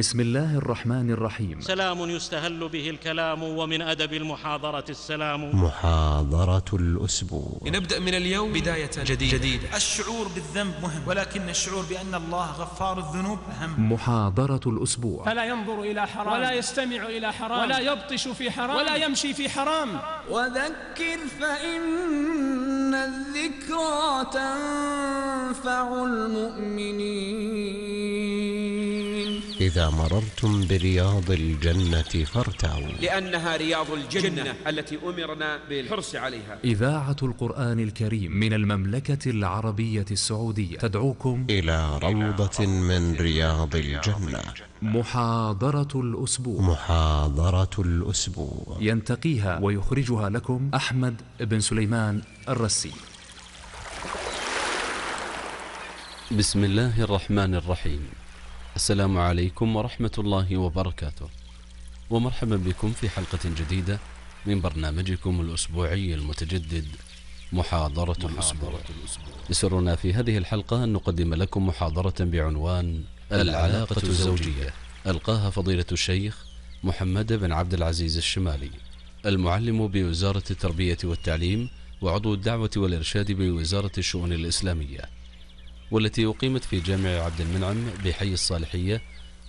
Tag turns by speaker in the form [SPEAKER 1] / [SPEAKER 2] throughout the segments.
[SPEAKER 1] بسم الله الرحمن الرحيم.
[SPEAKER 2] سلام يستهل به الكلام ومن أدب المحاضرة السلام.
[SPEAKER 3] محاضرة الأسبوع.
[SPEAKER 4] لنبدأ من اليوم بداية جديدة, جديدة.
[SPEAKER 5] الشعور بالذنب مهم ولكن الشعور بأن الله غفار الذنوب أهم.
[SPEAKER 1] محاضرة الأسبوع.
[SPEAKER 6] فلا ينظر إلى حرام. ولا يستمع إلى حرام. ولا يبطش في حرام. ولا يمشي في حرام.
[SPEAKER 7] وذكر فإن الذكرى تنفع المؤمنين.
[SPEAKER 3] إذا مررتم برياض الجنة فارتعوا.
[SPEAKER 4] لأنها رياض الجنة التي أمرنا بالحرص عليها.
[SPEAKER 1] إذاعة القرآن الكريم من المملكة العربية السعودية. تدعوكم
[SPEAKER 3] إلى روضة من رياض الجنة.
[SPEAKER 1] محاضرة الأسبوع.
[SPEAKER 3] محاضرة الأسبوع.
[SPEAKER 1] ينتقيها ويخرجها لكم أحمد بن سليمان الرسي.
[SPEAKER 8] بسم الله الرحمن الرحيم. السلام عليكم ورحمة الله وبركاته. ومرحبا بكم في حلقة جديدة من برنامجكم الأسبوعي المتجدد محاضرة, الأسبوع. يسرنا في هذه الحلقة أن نقدم لكم محاضرة بعنوان العلاقة الزوجية. ألقاها فضيلة الشيخ محمد بن عبد العزيز الشمالي المعلم بوزارة التربية والتعليم وعضو الدعوة والإرشاد بوزارة الشؤون الإسلامية. والتي أقيمت في جامع عبد المنعم بحي الصالحية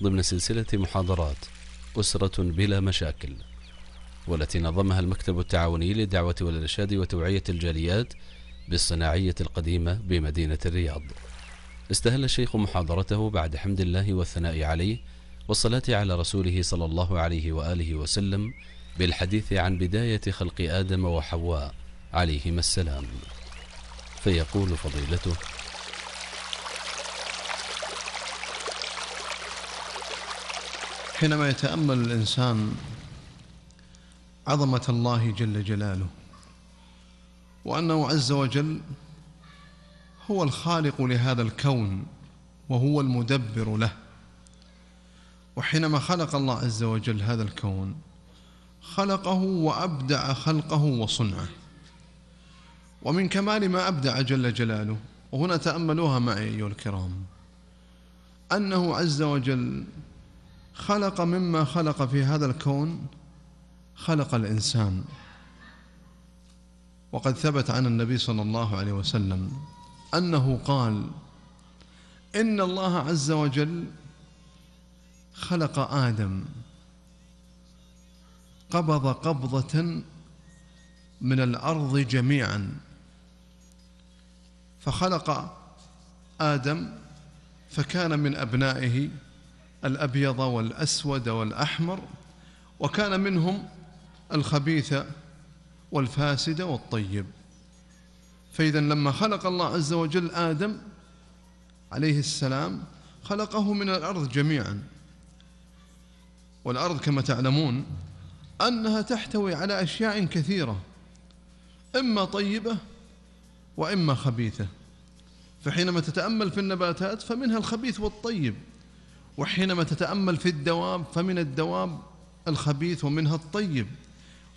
[SPEAKER 8] ضمن سلسلة محاضرات أسرة بلا مشاكل والتي نظمها المكتب التعاوني للدعوة والإرشاد وتوعية الجاليات بالصناعية القديمة بمدينة الرياض. استهل الشيخ محاضرته بعد حمد الله والثناء عليه والصلاة على رسوله صلى الله عليه وآله وسلم بالحديث عن بداية خلق آدم وحواء عليهما السلام. فيقول فضيلته
[SPEAKER 9] حينما يتأمل الإنسان عظمة الله جل جلاله وأنه عز وجل هو الخالق لهذا الكون وهو المدبر له. وحينما خلق الله عز وجل هذا الكون خلقه وأبدع خلقه وصنعه. ومن كمال ما أبدع جل جلاله وهنا تأملوها معي أيها الكرام أنه عز وجل خلق مما خلق في هذا الكون خلق الإنسان. وقد ثبت عن النبي صلى الله عليه وسلم أنه قال إن الله عز وجل خلق آدم قبض قبضة من الأرض جميعا. فخلق آدم فكان من أبنائه الأبيض والأسود والأحمر وكان منهم الخبيث والفاسد والطيب. فإذا لما خلق الله عز وجل آدم عليه السلام خلقه من الأرض جميعا. والأرض كما تعلمون أنها تحتوي على أشياء كثيرة إما طيبة وإما خبيثة. فحينما تتأمل في النباتات فمنها الخبيث والطيب. وحينما تتأمل في الدواب فمن الدواب الخبيث ومنها الطيب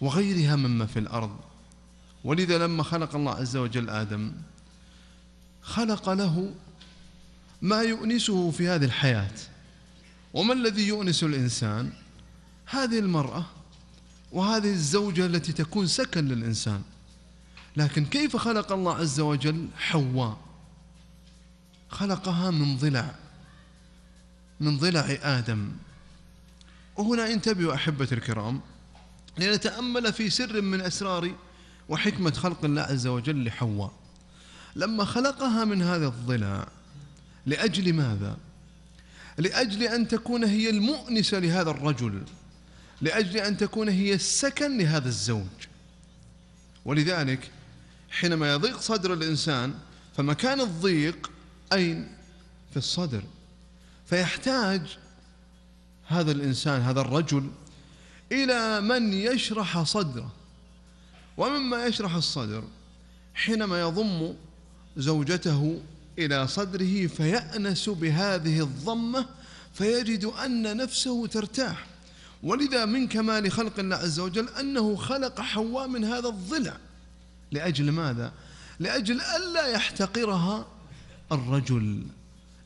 [SPEAKER 9] وغيرها مما في الأرض. ولذا لما خلق الله عز وجل آدم خلق له ما يؤنسه في هذه الحياة. وما الذي يؤنس الإنسان؟ هذه المرأة وهذه الزوجة التي تكون سكن للإنسان. لكن كيف خلق الله عز وجل؟ حواء. خلقها من ضلع. من ضلع آدم وهنا انتبهوا أحبة الكرام لنتأمل في سر من أسرار وحكمة خلق الله عز وجل لحواء لما خلقها من هذا الضلع لأجل ماذا؟ لأجل أن تكون هي المؤنسة لهذا الرجل لأجل أن تكون هي السكن لهذا الزوج ولذلك حينما يضيق صدر الإنسان فمكان الضيق أين؟ في الصدر فيحتاج هذا الإنسان هذا الرجل إلى من يشرح صدره. ومما يشرح الصدر حينما يضم زوجته إلى صدره فيأنس بهذه الضمة فيجد أن نفسه ترتاح. ولذا من كمال خلق الله عز وجل أنه خلق حواء من هذا الضلع. لأجل ماذا؟ لأجل ألا يحتقرها الرجل.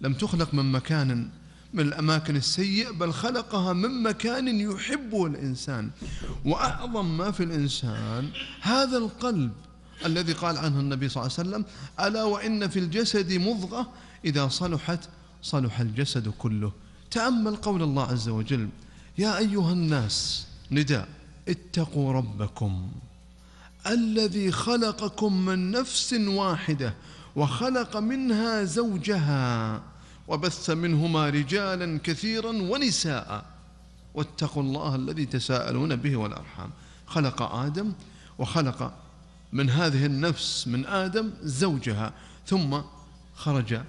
[SPEAKER 9] لم تخلق من مكان من الأماكن السيئة بل خلقها من مكان يحبه الإنسان. وأعظم ما في الإنسان هذا القلب الذي قال عنه النبي صلى الله عليه وسلم ألا وإن في الجسد مضغة؟ إذا صلحت صلح الجسد كله. تأمل قول الله عز وجل يا أيها الناس نداء اتقوا ربكم الذي خلقكم من نفس واحدة وخلق منها زوجها وبث منهما رجالا كثيرا ونساء. واتقوا الله الذي تساءلون به والأرحام. خلق آدم وخلق من هذه النفس من آدم زوجها ثم خرج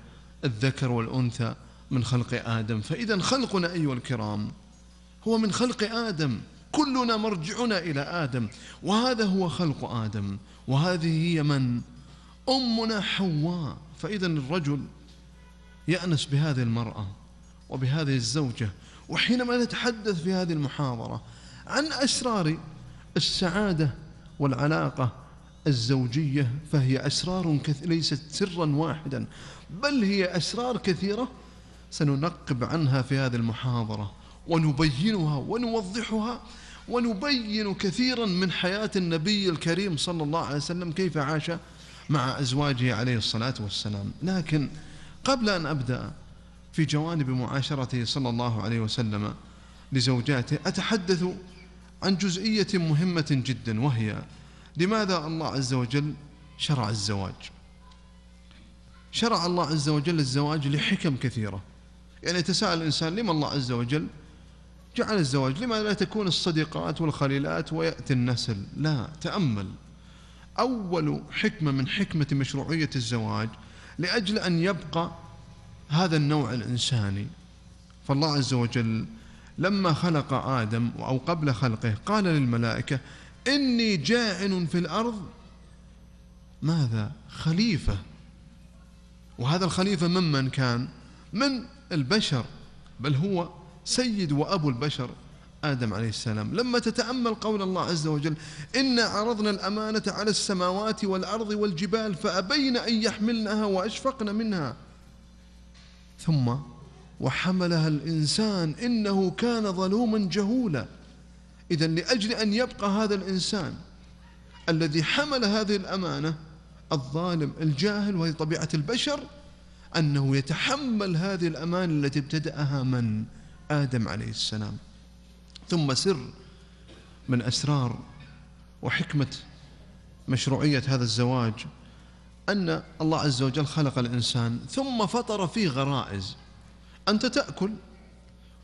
[SPEAKER 9] الذكر والأنثى من خلق آدم. فإذا خلقنا أيها الكرام هو من خلق آدم. كلنا مرجعنا إلى آدم. وهذا هو خلق آدم. وهذه هي من؟ أمنا حواء. فإذا الرجل يأنس بهذه المرأة وبهذه الزوجة وحينما نتحدث في هذه المحاضرة عن أسرار السعادة والعلاقة الزوجية فهي أسرار كث... ليست سرا واحدا بل هي أسرار كثيرة سننقب عنها في هذه المحاضرة ونبينها ونوضحها ونبين كثيرا من حياة النبي الكريم صلى الله عليه وسلم كيف عاش مع أزواجه عليه الصلاة والسلام. لكن قبل أن أبدأ في جوانب معاشرته صلى الله عليه وسلم لزوجاته أتحدث عن جزئية مهمة جدا وهي لماذا الله عز وجل شرع الزواج؟ شرع الله عز وجل الزواج لحكم كثيرة. يعني يتساءل الإنسان لما الله عز وجل جعل الزواج؟ لما لا تكون الصديقات والخليلات ويأتي النسل؟ لا تأمل. أول حكمة من حكمة مشروعية الزواج لأجل أن يبقى هذا النوع الإنساني. فالله عز وجل لما خلق آدم أو قبل خلقه قال للملائكة إني جاعل في الأرض ماذا؟ خليفة. وهذا الخليفة ممن كان؟ من البشر بل هو سيد وأبو البشر. آدم عليه السلام. لما تتأمل قول الله عز وجل إنا عرضنا الأمانة على السماوات والأرض والجبال فأبين أن يحملنها وأشفقن منها. ثم وحملها الإنسان إنه كان ظلوما جهولا. إذا لأجل أن يبقى هذا الإنسان الذي حمل هذه الأمانة الظالم الجاهل وهي طبيعة البشر أنه يتحمل هذه الأمانة التي ابتدأها من؟ آدم عليه السلام. ثم سر من أسرار وحكمة مشروعية هذا الزواج أن الله عز وجل خلق الإنسان ثم فطر فيه غرائز. أنت تأكل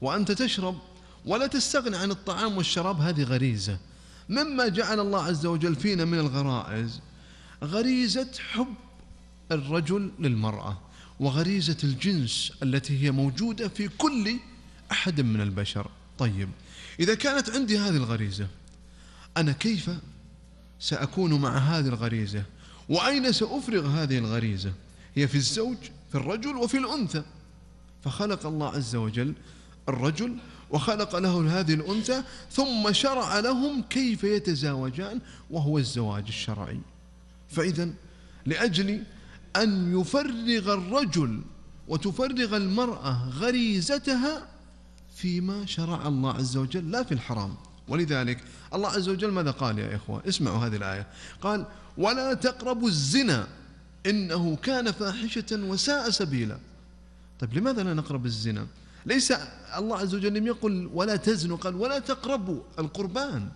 [SPEAKER 9] وأنت تشرب ولا تستغني عن الطعام والشراب هذه غريزة. مما جعل الله عز وجل فينا من الغرائز غريزة حب الرجل للمرأة وغريزة الجنس التي هي موجودة في كل أحد من البشر. طيب إذا كانت عندي هذه الغريزة أنا كيف سأكون مع هذه الغريزة؟ وأين سأفرغ هذه الغريزة؟ هي في الزوج في الرجل وفي الأنثى. فخلق الله عز وجل الرجل وخلق له هذه الأنثى ثم شرع لهم كيف يتزاوجان وهو الزواج الشرعي. فإذا لأجل أن يفرغ الرجل وتفرغ المرأة غريزتها فيما شرع الله عز وجل لا في الحرام. ولذلك الله عز وجل ماذا قال يا إخوة؟ اسمعوا هذه الآية. قال ولا تقربوا الزنا إنه كان فاحشة وساء سبيلا. طيب لماذا لا نقرب الزنا؟ ليس الله عز وجل لم يقل ولا تزنوا قال ولا تقربوا القربان.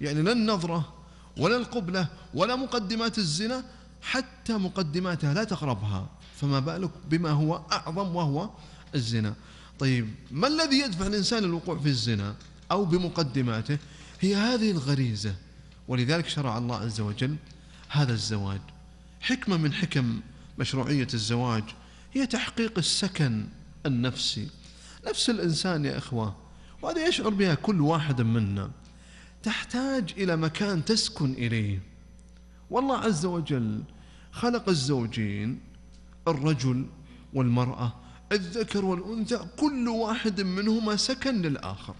[SPEAKER 9] يعني لا النظرة ولا القبلة ولا مقدمات الزنا حتى مقدماتها لا تقربها. فما بالك بما هو أعظم وهو الزنا. طيب ما الذي يدفع الإنسان للوقوع في الزنا أو بمقدماته؟ هي هذه الغريزة. ولذلك شرع الله عز وجل هذا الزواج. حكمة من حكم مشروعية الزواج هي تحقيق السكن النفسي. نفس الإنسان يا إخوة وهذا يشعر بها كل واحد منا. تحتاج إلى مكان تسكن إليه. والله عز وجل خلق الزوجين الرجل والمرأة الذكر والأنثى كل واحد منهما سكن للآخر.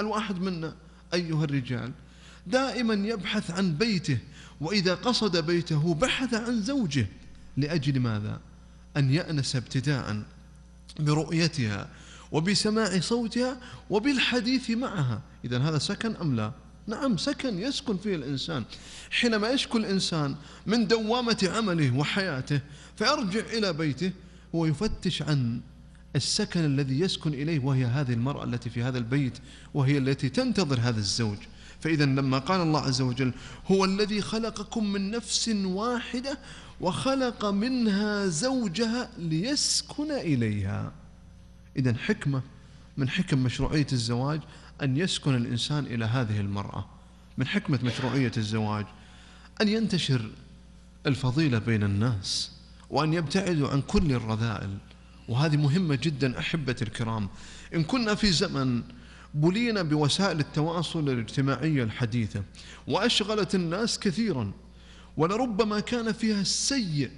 [SPEAKER 9] الواحد منا أيها الرجال دائما يبحث عن بيته وإذا قصد بيته بحث عن زوجه لأجل ماذا؟ أن يأنس ابتداء برؤيتها وبسماع صوتها وبالحديث معها. إذا هذا سكن أم لا؟ نعم سكن يسكن فيه الإنسان. حينما يشكو الإنسان من دوامة عمله وحياته فيرجع إلى بيته هو يفتش عن السكن الذي يسكن إليه وهي هذه المرأة التي في هذا البيت وهي التي تنتظر هذا الزوج. فإذا لما قال الله عز وجل هو الذي خلقكم من نفس واحدة وخلق منها زوجها ليسكن إليها. إذا حكمة من حكم مشروعية الزواج أن يسكن الإنسان إلى هذه المرأة. من حكمة مشروعية الزواج أن ينتشر الفضيلة بين الناس. وأن يبتعدوا عن كل الرذائل. وهذه مهمة جدا أحبتي الكرام. إن كنا في زمن بلينا بوسائل التواصل الاجتماعية الحديثة وأشغلت الناس كثيرا ولربما كان فيها السيء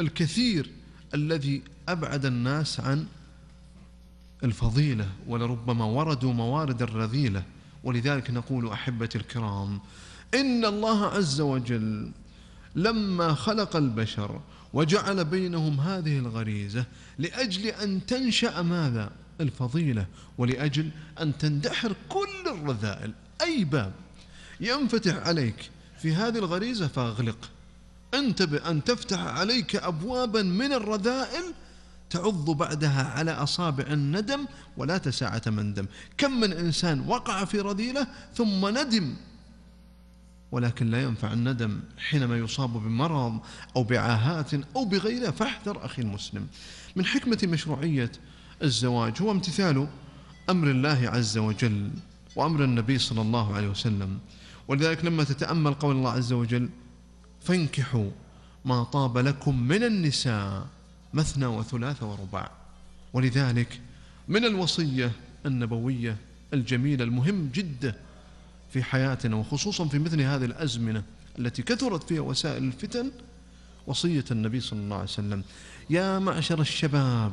[SPEAKER 9] الكثير الذي أبعد الناس عن الفضيلة ولربما وردوا موارد الرذيلة. ولذلك نقول أحبتي الكرام إن الله عز وجل لما خلق البشر وجعل بينهم هذه الغريزة لأجل أن تنشأ ماذا؟ الفضيلة ولأجل أن تندحر كل الرذائل. أي باب ينفتح عليك في هذه الغريزة فاغلق. انتبه أن تفتح عليك أبوابا من الرذائل تعض بعدها على أصابع الندم ولا تساعة مندم كم من إنسان وقع في رذيلة ثم ندم ولكن لا ينفع الندم حينما يصاب بمرض أو بعاهات أو بغيرها فاحذر أخي المسلم. من حكمة مشروعية الزواج هو امتثال أمر الله عز وجل وأمر النبي صلى الله عليه وسلم. ولذلك لما تتأمل قول الله عز وجل فانكحوا ما طاب لكم من النساء مثنى وثلاث ورباع. ولذلك من الوصية النبوية الجميلة المهم جدا في حياتنا وخصوصا في مثل هذه الأزمنة التي كثرت فيها وسائل الفتن وصية النبي صلى الله عليه وسلم يا معشر الشباب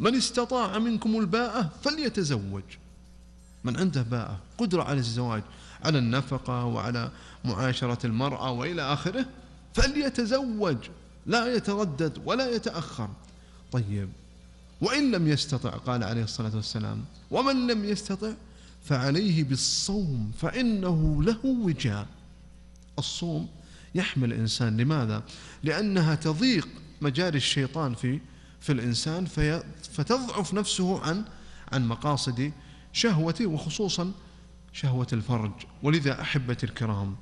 [SPEAKER 9] من استطاع منكم الباءة فليتزوج. من عنده باءة قدرة على الزواج على النفقة وعلى معاشرة المرأة وإلى آخره فليتزوج لا يتردد ولا يتأخر. طيب وإن لم يستطع قال عليه الصلاة والسلام ومن لم يستطع فعليه بالصوم فإنه له وجاء. الصوم يحمل الإنسان. لماذا؟ لأنها تضيق مجاري الشيطان في في الإنسان في فتضعف نفسه عن عن مقاصد شهوته وخصوصا شهوة الفرج. ولذا أحبتي الكرام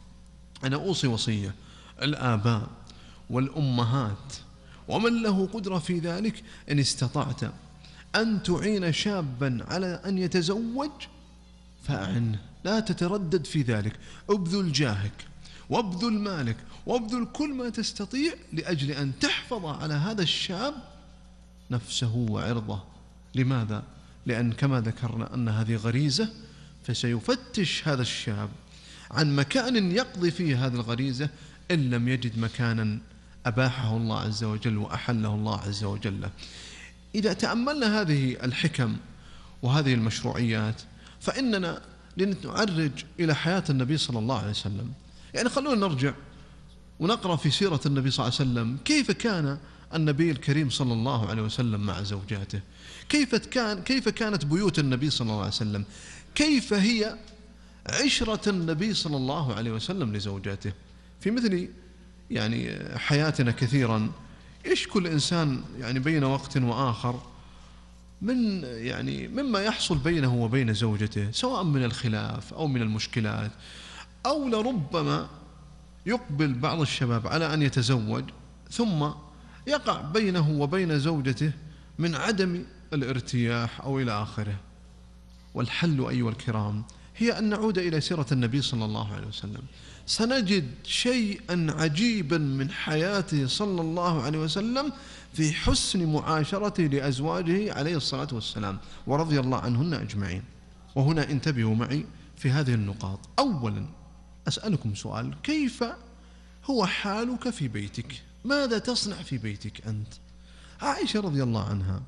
[SPEAKER 9] أنا أوصي وصية. الآباء والأمهات ومن له قدرة في ذلك إن استطعت أن تعين شابا على أن يتزوج فأعنه لا تتردد في ذلك. ابذل جاهك وابذل مالك وابذل كل ما تستطيع لأجل أن تحفظ على هذا الشاب نفسه وعرضه. لماذا؟ لأن كما ذكرنا أن هذه غريزة فسيفتش هذا الشاب عن مكان يقضي فيه هذه الغريزة إن لم يجد مكانا أباحه الله عز وجل وأحله الله عز وجل. إذا تأملنا هذه الحكم وهذه المشروعيات فإننا لنعرج إلى حياة النبي صلى الله عليه وسلم. يعني خلونا نرجع ونقرأ في سيرة النبي صلى الله عليه وسلم كيف كان النبي الكريم صلى الله عليه وسلم مع زوجاته؟ كيف كان كيف كانت بيوت النبي صلى الله عليه وسلم؟ كيف هي عشرة النبي صلى الله عليه وسلم لزوجاته؟ في مثل يعني حياتنا كثيرا يشكو الإنسان يعني بين وقت وآخر من يعني مما يحصل بينه وبين زوجته سواء من الخلاف أو من المشكلات أو لربما يقبل بعض الشباب على أن يتزوج ثم يقع بينه وبين زوجته من عدم الارتياح أو إلى آخره. والحل أيها الكرام هي أن نعود إلى سيرة النبي صلى الله عليه وسلم. سنجد شيئا عجيبا من حياته صلى الله عليه وسلم في حسن معاشرته لأزواجه عليه الصلاة والسلام ورضي الله عنهن أجمعين. وهنا انتبهوا معي في هذه النقاط. أولا أسألكم سؤال كيف هو حالك في بيتك؟ ماذا تصنع في بيتك أنت؟ عائشة رضي الله عنها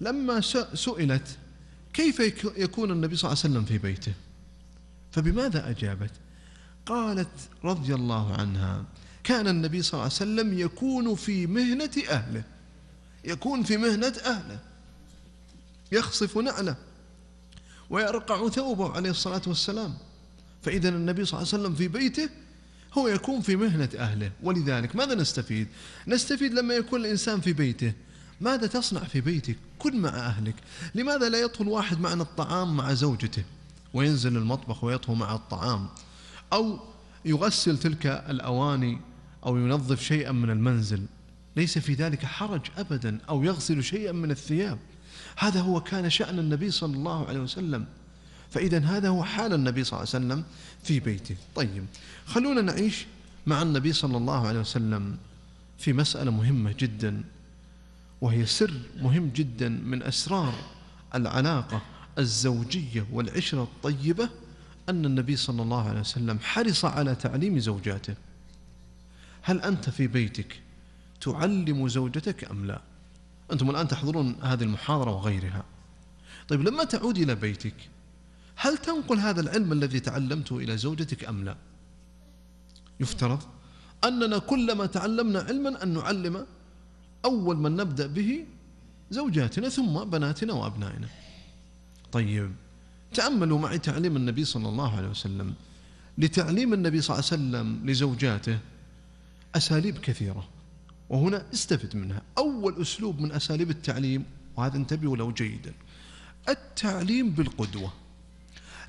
[SPEAKER 9] لما سئلت كيف يكون النبي صلى الله عليه وسلم في بيته؟ فبماذا أجابت؟ قالت رضي الله عنها كان النبي صلى الله عليه وسلم يكون في مهنة أهله. يكون في مهنة أهله. يخصف نعله. ويرقع ثوبه عليه الصلاة والسلام. فإذا النبي صلى الله عليه وسلم في بيته هو يكون في مهنة أهله. ولذلك ماذا نستفيد؟ نستفيد لما يكون الإنسان في بيته. ماذا تصنع في بيتك؟ كن مع أهلك. لماذا لا يدخل واحد معنا الطعام مع زوجته؟ وينزل المطبخ ويطهو مع الطعام. أو يغسل تلك الأواني أو ينظف شيئا من المنزل. ليس في ذلك حرج أبدا أو يغسل شيئا من الثياب. هذا هو كان شأن النبي صلى الله عليه وسلم. فإذا هذا هو حال النبي صلى الله عليه وسلم في بيته. طيب خلونا نعيش مع النبي صلى الله عليه وسلم في مسألة مهمة جدا وهي سر مهم جدا من أسرار العلاقة الزوجية والعشرة الطيبة أن النبي صلى الله عليه وسلم حرص على تعليم زوجاته. هل أنت في بيتك تعلم زوجتك أم لا؟ أنتم الآن تحضرون هذه المحاضرة وغيرها. طيب لما تعود إلى بيتك هل تنقل هذا العلم الذي تعلمته إلى زوجتك أم لا؟ يفترض أننا كلما تعلمنا علما أن نعلم أول من نبدأ به زوجاتنا ثم بناتنا وأبنائنا. طيب تأملوا معي تعليم النبي صلى الله عليه وسلم. لتعليم النبي صلى الله عليه وسلم لزوجاته أساليب كثيرة وهنا استفد منها. أول أسلوب من أساليب التعليم وهذا انتبهوا له جيدا التعليم بالقدوة.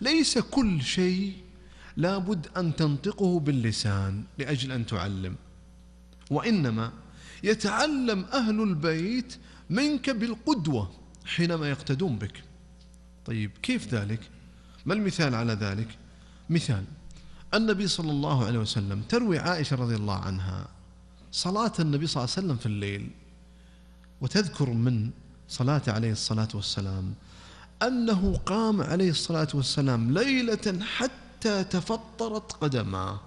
[SPEAKER 9] ليس كل شيء لابد أن تنطقه باللسان لأجل أن تعلم وإنما يتعلم أهل البيت منك بالقدوة حينما يقتدون بك. طيب كيف ذلك؟ ما المثال على ذلك؟ مثال النبي صلى الله عليه وسلم تروي عائشة رضي الله عنها صلاة النبي صلى الله عليه وسلم في الليل وتذكر من صلاته عليه الصلاة والسلام أنه قام عليه الصلاة والسلام ليلة حتى تفطرت قدماه.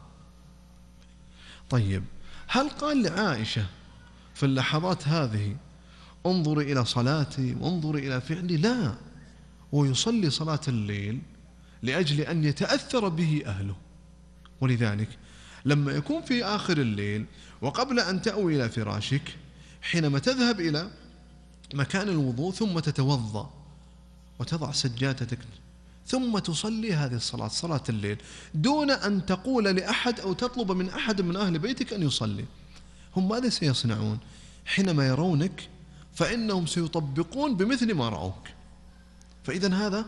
[SPEAKER 9] طيب هل قال لعائشة في اللحظات هذه انظري إلى صلاتي وانظري إلى فعلي؟ لا ويصلي صلاة الليل لأجل أن يتأثر به أهله. ولذلك لما يكون في آخر الليل وقبل أن تأوي إلى فراشك حينما تذهب إلى مكان الوضوء ثم تتوضأ وتضع سجادتك ثم تصلي هذه الصلاة صلاة الليل دون أن تقول لأحد أو تطلب من أحد من أهل بيتك أن يصلي. هم ماذا سيصنعون؟ حينما يرونك فإنهم سيطبقون بمثل ما رأوك. فإذا هذا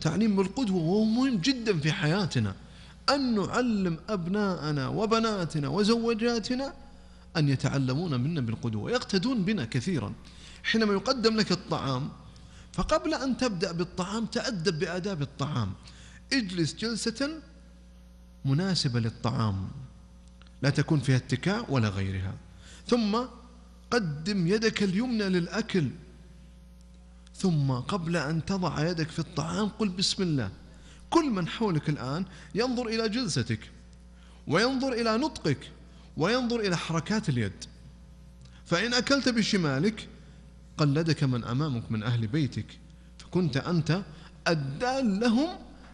[SPEAKER 9] تعليم بالقدوة وهو مهم جدا في حياتنا. أن نعلم أبناءنا وبناتنا وزوجاتنا أن يتعلمون منا بالقدوة يقتدون بنا كثيرا. حينما يقدم لك الطعام فقبل أن تبدأ بالطعام تأدب بآداب الطعام. اجلس جلسة مناسبة للطعام. لا تكون فيها اتكاء ولا غيرها. ثم قدم يدك اليمنى للأكل. ثم قبل أن تضع يدك في الطعام قل بسم الله. كل من حولك الآن ينظر إلى جلستك وينظر إلى نطقك وينظر إلى حركات اليد. فإن أكلت بشمالك قلدك من أمامك من أهل بيتك. فكنت أنت الدال لهم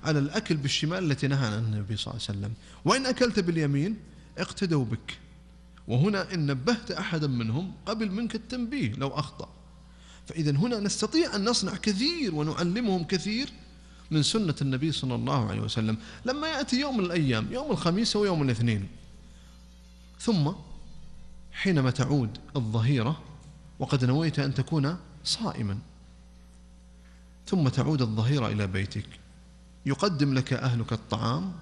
[SPEAKER 9] على الأكل بالشمال التي نهى عنها النبي صلى الله عليه وسلم. وإن أكلت باليمين اقتدوا بك. وهنا إن نبهت أحدا منهم قبل منك التنبيه لو أخطأ. فإذا هنا نستطيع أن نصنع كثير ونعلمهم كثير من سنة النبي صلى الله عليه وسلم. لما يأتي يوم من الأيام يوم الخميس أو يوم الاثنين. ثم حينما تعود الظهيرة وقد نويت أن تكون صائما. ثم تعود الظهيرة إلى بيتك. يقدم لك أهلك الطعام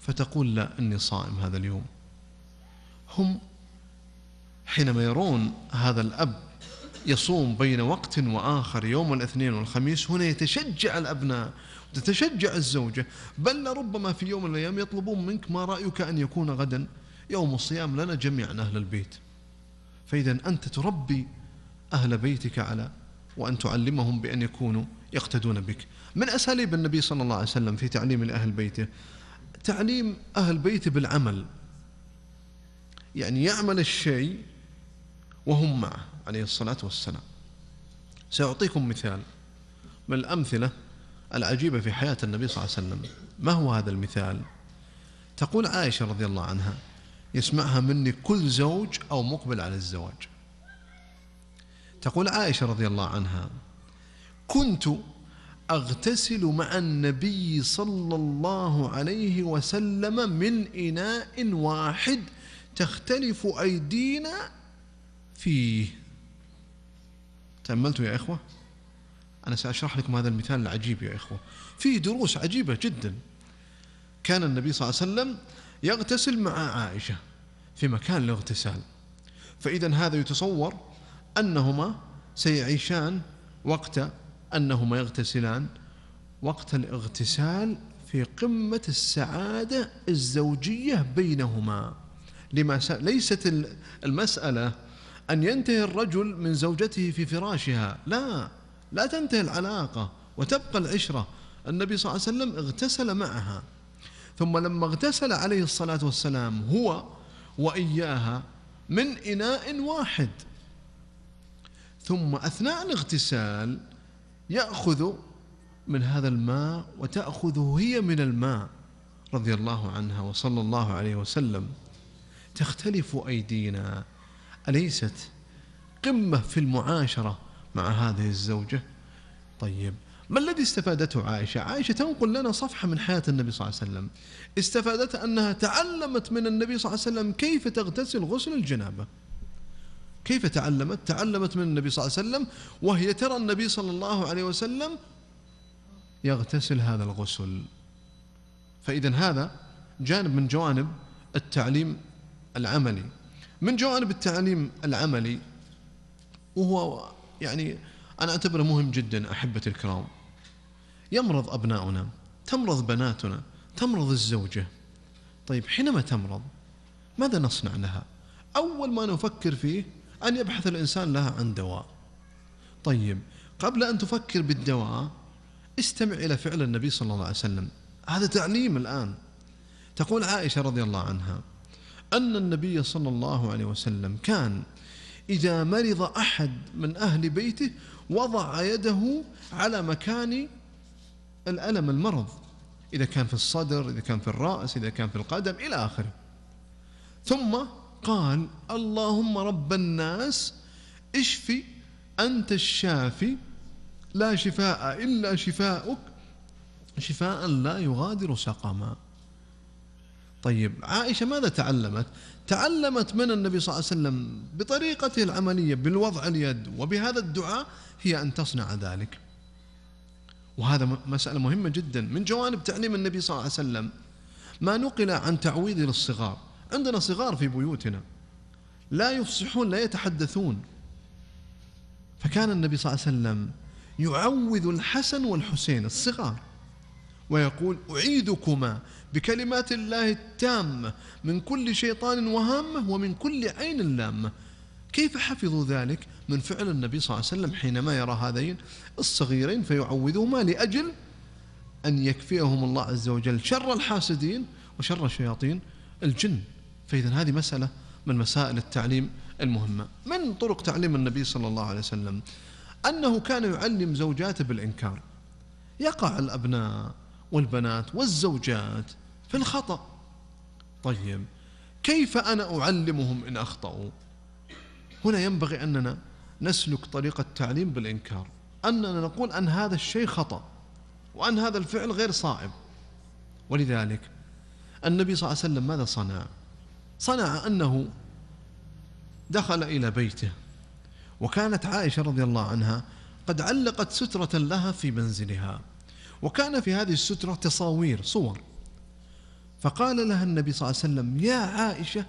[SPEAKER 9] فتقول لا إني صائم هذا اليوم. هم حينما يرون هذا الأب يصوم بين وقت وآخر يوم الاثنين والخميس هنا يتشجع الأبناء. تتشجع الزوجة. بل لربما في يوم من الأيام يطلبون منك ما رأيك أن يكون غدا. يوم الصيام لنا جميعا أهل البيت. فإذا أنت تربي أهل بيتك على وأن تعلمهم بأن يكونوا يقتدون بك. من أساليب النبي صلى الله عليه وسلم في تعليم لأهل بيته؟ تعليم أهل بيته بالعمل. يعني يعمل الشيء وهم معه عليه الصلاة والسلام. سأعطيكم مثال. من الأمثلة العجيبة في حياة النبي صلى الله عليه وسلم. ما هو هذا المثال؟ تقول عائشة رضي الله عنها يسمعها مني كل زوج أو مقبل على الزواج. تقول عائشة رضي الله عنها كنت أغتسل مع النبي صلى الله عليه وسلم من إناء واحد تختلف أيدينا فيه. تأملتوا يا إخوة؟ أنا سأشرح لكم هذا المثال العجيب يا إخوة. فيه دروس عجيبة جدا. كان النبي صلى الله عليه وسلم يغتسل مع عائشة في مكان الاغتسال. فإذا هذا يتصور أنهما سيعيشان وقت أنهما يغتسلان وقت الاغتسال في قمة السعادة الزوجية بينهما. لما. ليست ال- المسألة أن ينتهي الرجل من زوجته في فراشها لا. لا تنتهي العلاقة وتبقى العشرة. النبي صلى الله عليه وسلم اغتسل معها. ثم لما اغتسل عليه الصلاة والسلام هو وإياها من إناء واحد. ثم أثناء الاغتسال يأخذ من هذا الماء وتأخذ هي من الماء رضي الله عنها وصلى الله عليه وسلم. تختلف أيدينا. أليست قمة في المعاشرة مع هذه الزوجة. طيب ما الذي استفادته عائشة؟ عائشة تنقل لنا صفحة من حياة النبي صلى الله عليه وسلم. استفادت أنها تعلمت من النبي صلى الله عليه وسلم كيف تغتسل غسل الجنابة. كيف تعلمت؟ تعلمت من النبي صلى الله عليه وسلم وهي ترى النبي صلى الله عليه وسلم يغتسل هذا الغسل. فإذا هذا جانب من جوانب التعليم العملي. من جوانب التعليم العملي وهو يعني أنا أعتبره مهم جدا أحبتي الكرام. يمرض أبناؤنا تمرض بناتنا تمرض الزوجة. طيب حينما تمرض ماذا نصنع لها؟ أول ما نفكر فيه أن يبحث الإنسان لها عن دواء. طيب قبل أن تفكر بالدواء استمع إلى فعل النبي صلى الله عليه وسلم. هذا تعليم الآن. تقول عائشة رضي الله عنها أن النبي صلى الله عليه وسلم كان إذا مرض أحد من أهل بيته وضع يده على مكان الألم المرض إذا كان في الصدر إذا كان في الرأس إذا كان في القدم إلى آخره. ثم قال اللهم رب الناس اشفي أنت الشافي لا شفاء إلا شفاؤك شفاء لا يغادر سقما. طيب عائشة ماذا تعلمت؟ تعلمت من النبي صلى الله عليه وسلم بطريقته العملية بالوضع اليد وبهذا الدعاء هي أن تصنع ذلك. وهذا مسألة مهمة جدا. من جوانب تعليم النبي صلى الله عليه وسلم ما نقل عن تعويض للصغار. عندنا صغار في بيوتنا لا يفصحون لا يتحدثون. فكان النبي صلى الله عليه وسلم يعوذ الحسن والحسين الصغار ويقول أعيدكما بكلمات الله التامة من كل شيطان وهامة ومن كل عين لامة كيف حفظوا ذلك؟ من فعل النبي صلى الله عليه وسلم حينما يرى هذين الصغيرين فيعوذهما لأجل أن يكفيهم الله عز وجل شر الحاسدين وشر شياطين الجن. فإذا هذه مسألة من مسائل التعليم المهمة. من طرق تعليم النبي صلى الله عليه وسلم؟ أنه كان يعلم زوجاته بالإنكار. يقع الأبناء والبنات والزوجات في الخطأ. طيب كيف أنا أعلمهم إن أخطأوا؟ هنا ينبغي أننا نسلك طريقة التعليم بالإنكار أننا نقول أن هذا الشيء خطأ وأن هذا الفعل غير صائب. ولذلك النبي صلى الله عليه وسلم ماذا صنع؟ صنع أنه دخل إلى بيته وكانت عائشة رضي الله عنها قد علقت سترة لها في منزلها. وكان في هذه السترة تصاوير صور. فقال لها النبي صلى الله عليه وسلم يا عائشة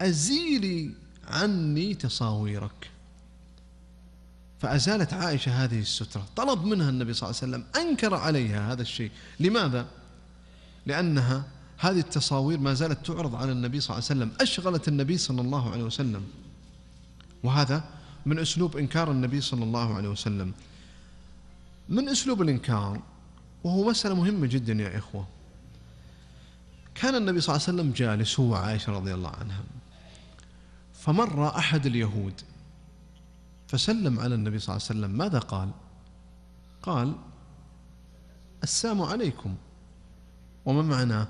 [SPEAKER 9] أزيلي عني تصاويرك. فأزالت عائشة هذه السترة. طلب منها النبي صلى الله عليه وسلم أنكر عليها هذا الشيء. لماذا؟ لأنها هذه التصاوير ما زالت تعرض على النبي صلى الله عليه وسلم. أشغلت النبي صلى الله عليه وسلم. وهذا من أسلوب إنكار النبي صلى الله عليه وسلم. من أسلوب الإنكار؟ وهو مسألة مهمة جدا يا إخوة. كان النبي صلى الله عليه وسلم جالس هو وعائشة رضي الله عنها. فمر أحد اليهود فسلم على النبي صلى الله عليه وسلم. ماذا قال؟ قال السلام عليكم. وما معناه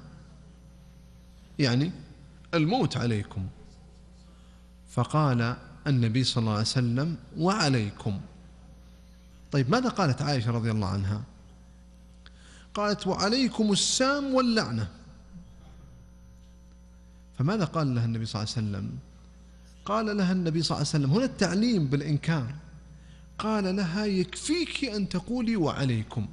[SPEAKER 9] يعني الموت عليكم. فقال النبي صلى الله عليه وسلم وعليكم. طيب ماذا قالت عائشة رضي الله عنها؟ قالت وعليكم السام واللعنة. فماذا قال لها النبي صلى الله عليه وسلم؟ قال لها النبي صلى الله عليه وسلم هنا التعليم بالإنكار. قال لها يكفيك أن تقولي وعليكم.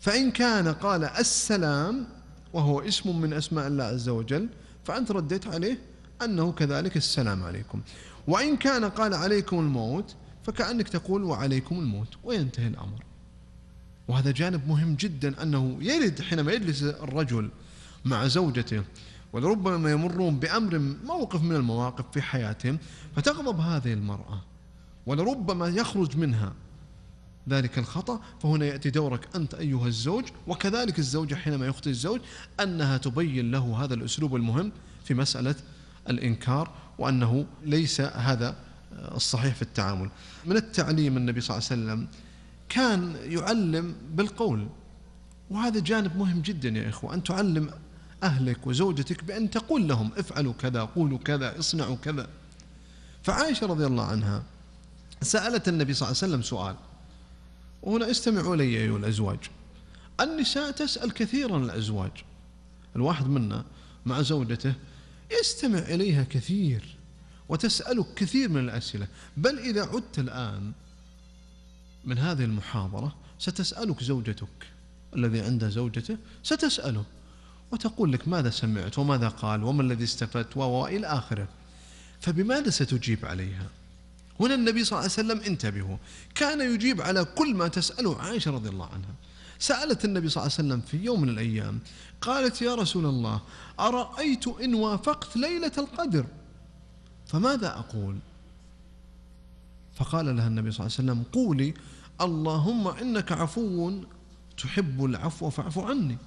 [SPEAKER 9] فإن كان قال السلام وهو اسم من أسماء الله عز وجل فأنت رديت عليه أنه كذلك السلام عليكم. وإن كان قال عليكم الموت فكأنك تقول وعليكم الموت وينتهي الأمر. وهذا جانب مهم جدا أنه يرد حينما يجلس الرجل مع زوجته ولربما يمرون بأمر موقف من المواقف في حياتهم فتغضب هذه المرأة ولربما يخرج منها ذلك الخطأ فهنا يأتي دورك أنت أيها الزوج وكذلك الزوجة حينما يخطئ الزوج أنها تبين له هذا الأسلوب المهم في مسألة الإنكار وأنه ليس هذا الصحيح في التعامل. من التعليم النبي صلى الله عليه وسلم كان يعلم بالقول. وهذا جانب مهم جدا يا إخوة أن تعلم أهلك وزوجتك بأن تقول لهم افعلوا كذا قولوا كذا اصنعوا كذا. فعائشة رضي الله عنها سألت النبي صلى الله عليه وسلم سؤال. وهنا استمعوا لي أيها الأزواج. النساء تسأل كثيرا الأزواج. الواحد منا مع زوجته يستمع إليها كثير وتسألك كثير من الأسئلة. بل إذا عدت الآن من هذه المحاضرة ستسألك زوجتك الذي عنده زوجته ستسأله وتقول لك ماذا سمعت وماذا قال وما الذي استفدت وإلى آخره. فبماذا ستجيب عليها؟ هنا النبي صلى الله عليه وسلم انتبهوا. كان يجيب على كل ما تسأله عائشة رضي الله عنها. سألت النبي صلى الله عليه وسلم في يوم من الأيام قالت يا رسول الله أرأيت إن وافقت ليلة القدر؟ فماذا أقول؟ فقال لها النبي صلى الله عليه وسلم قولي اللهم إنك عفو تحب العفو فاعف عني.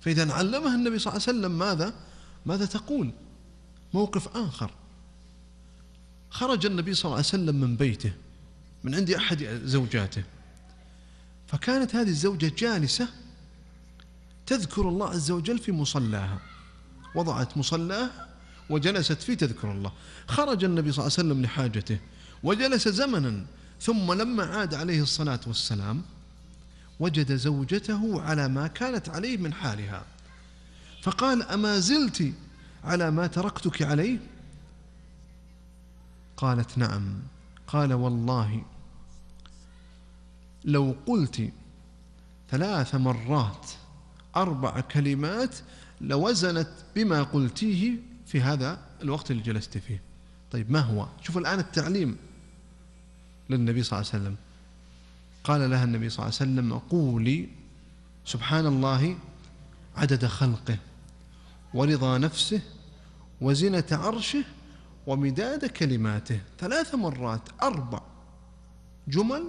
[SPEAKER 9] فإذا علمها النبي صلى الله عليه وسلم ماذا؟ ماذا تقول؟ موقف آخر. خرج النبي صلى الله عليه وسلم من بيته من عند أحد زوجاته. فكانت هذه الزوجة جالسة تذكر الله عز وجل في مصلاها. وضعت مصلاها وجلست فيه تذكر الله. خرج النبي صلى الله عليه وسلم لحاجته. وجلس زمنا ثم لما عاد عليه الصلاة والسلام وجد زوجته على ما كانت عليه من حالها. فقال أما زلت على ما تركتك عليه؟ قالت نعم. قال والله لو قلت ثلاث مرات أربع كلمات لوزنت بما قلتيه في هذا الوقت اللي جلست فيه. طيب ما هو؟ شوفوا الآن التعليم. للنبي صلى الله عليه وسلم. قال لها النبي صلى الله عليه وسلم قولي سبحان الله عدد خلقه ورضا نفسه وزنة عرشه ومداد كلماته. ثلاث مرات أربع جمل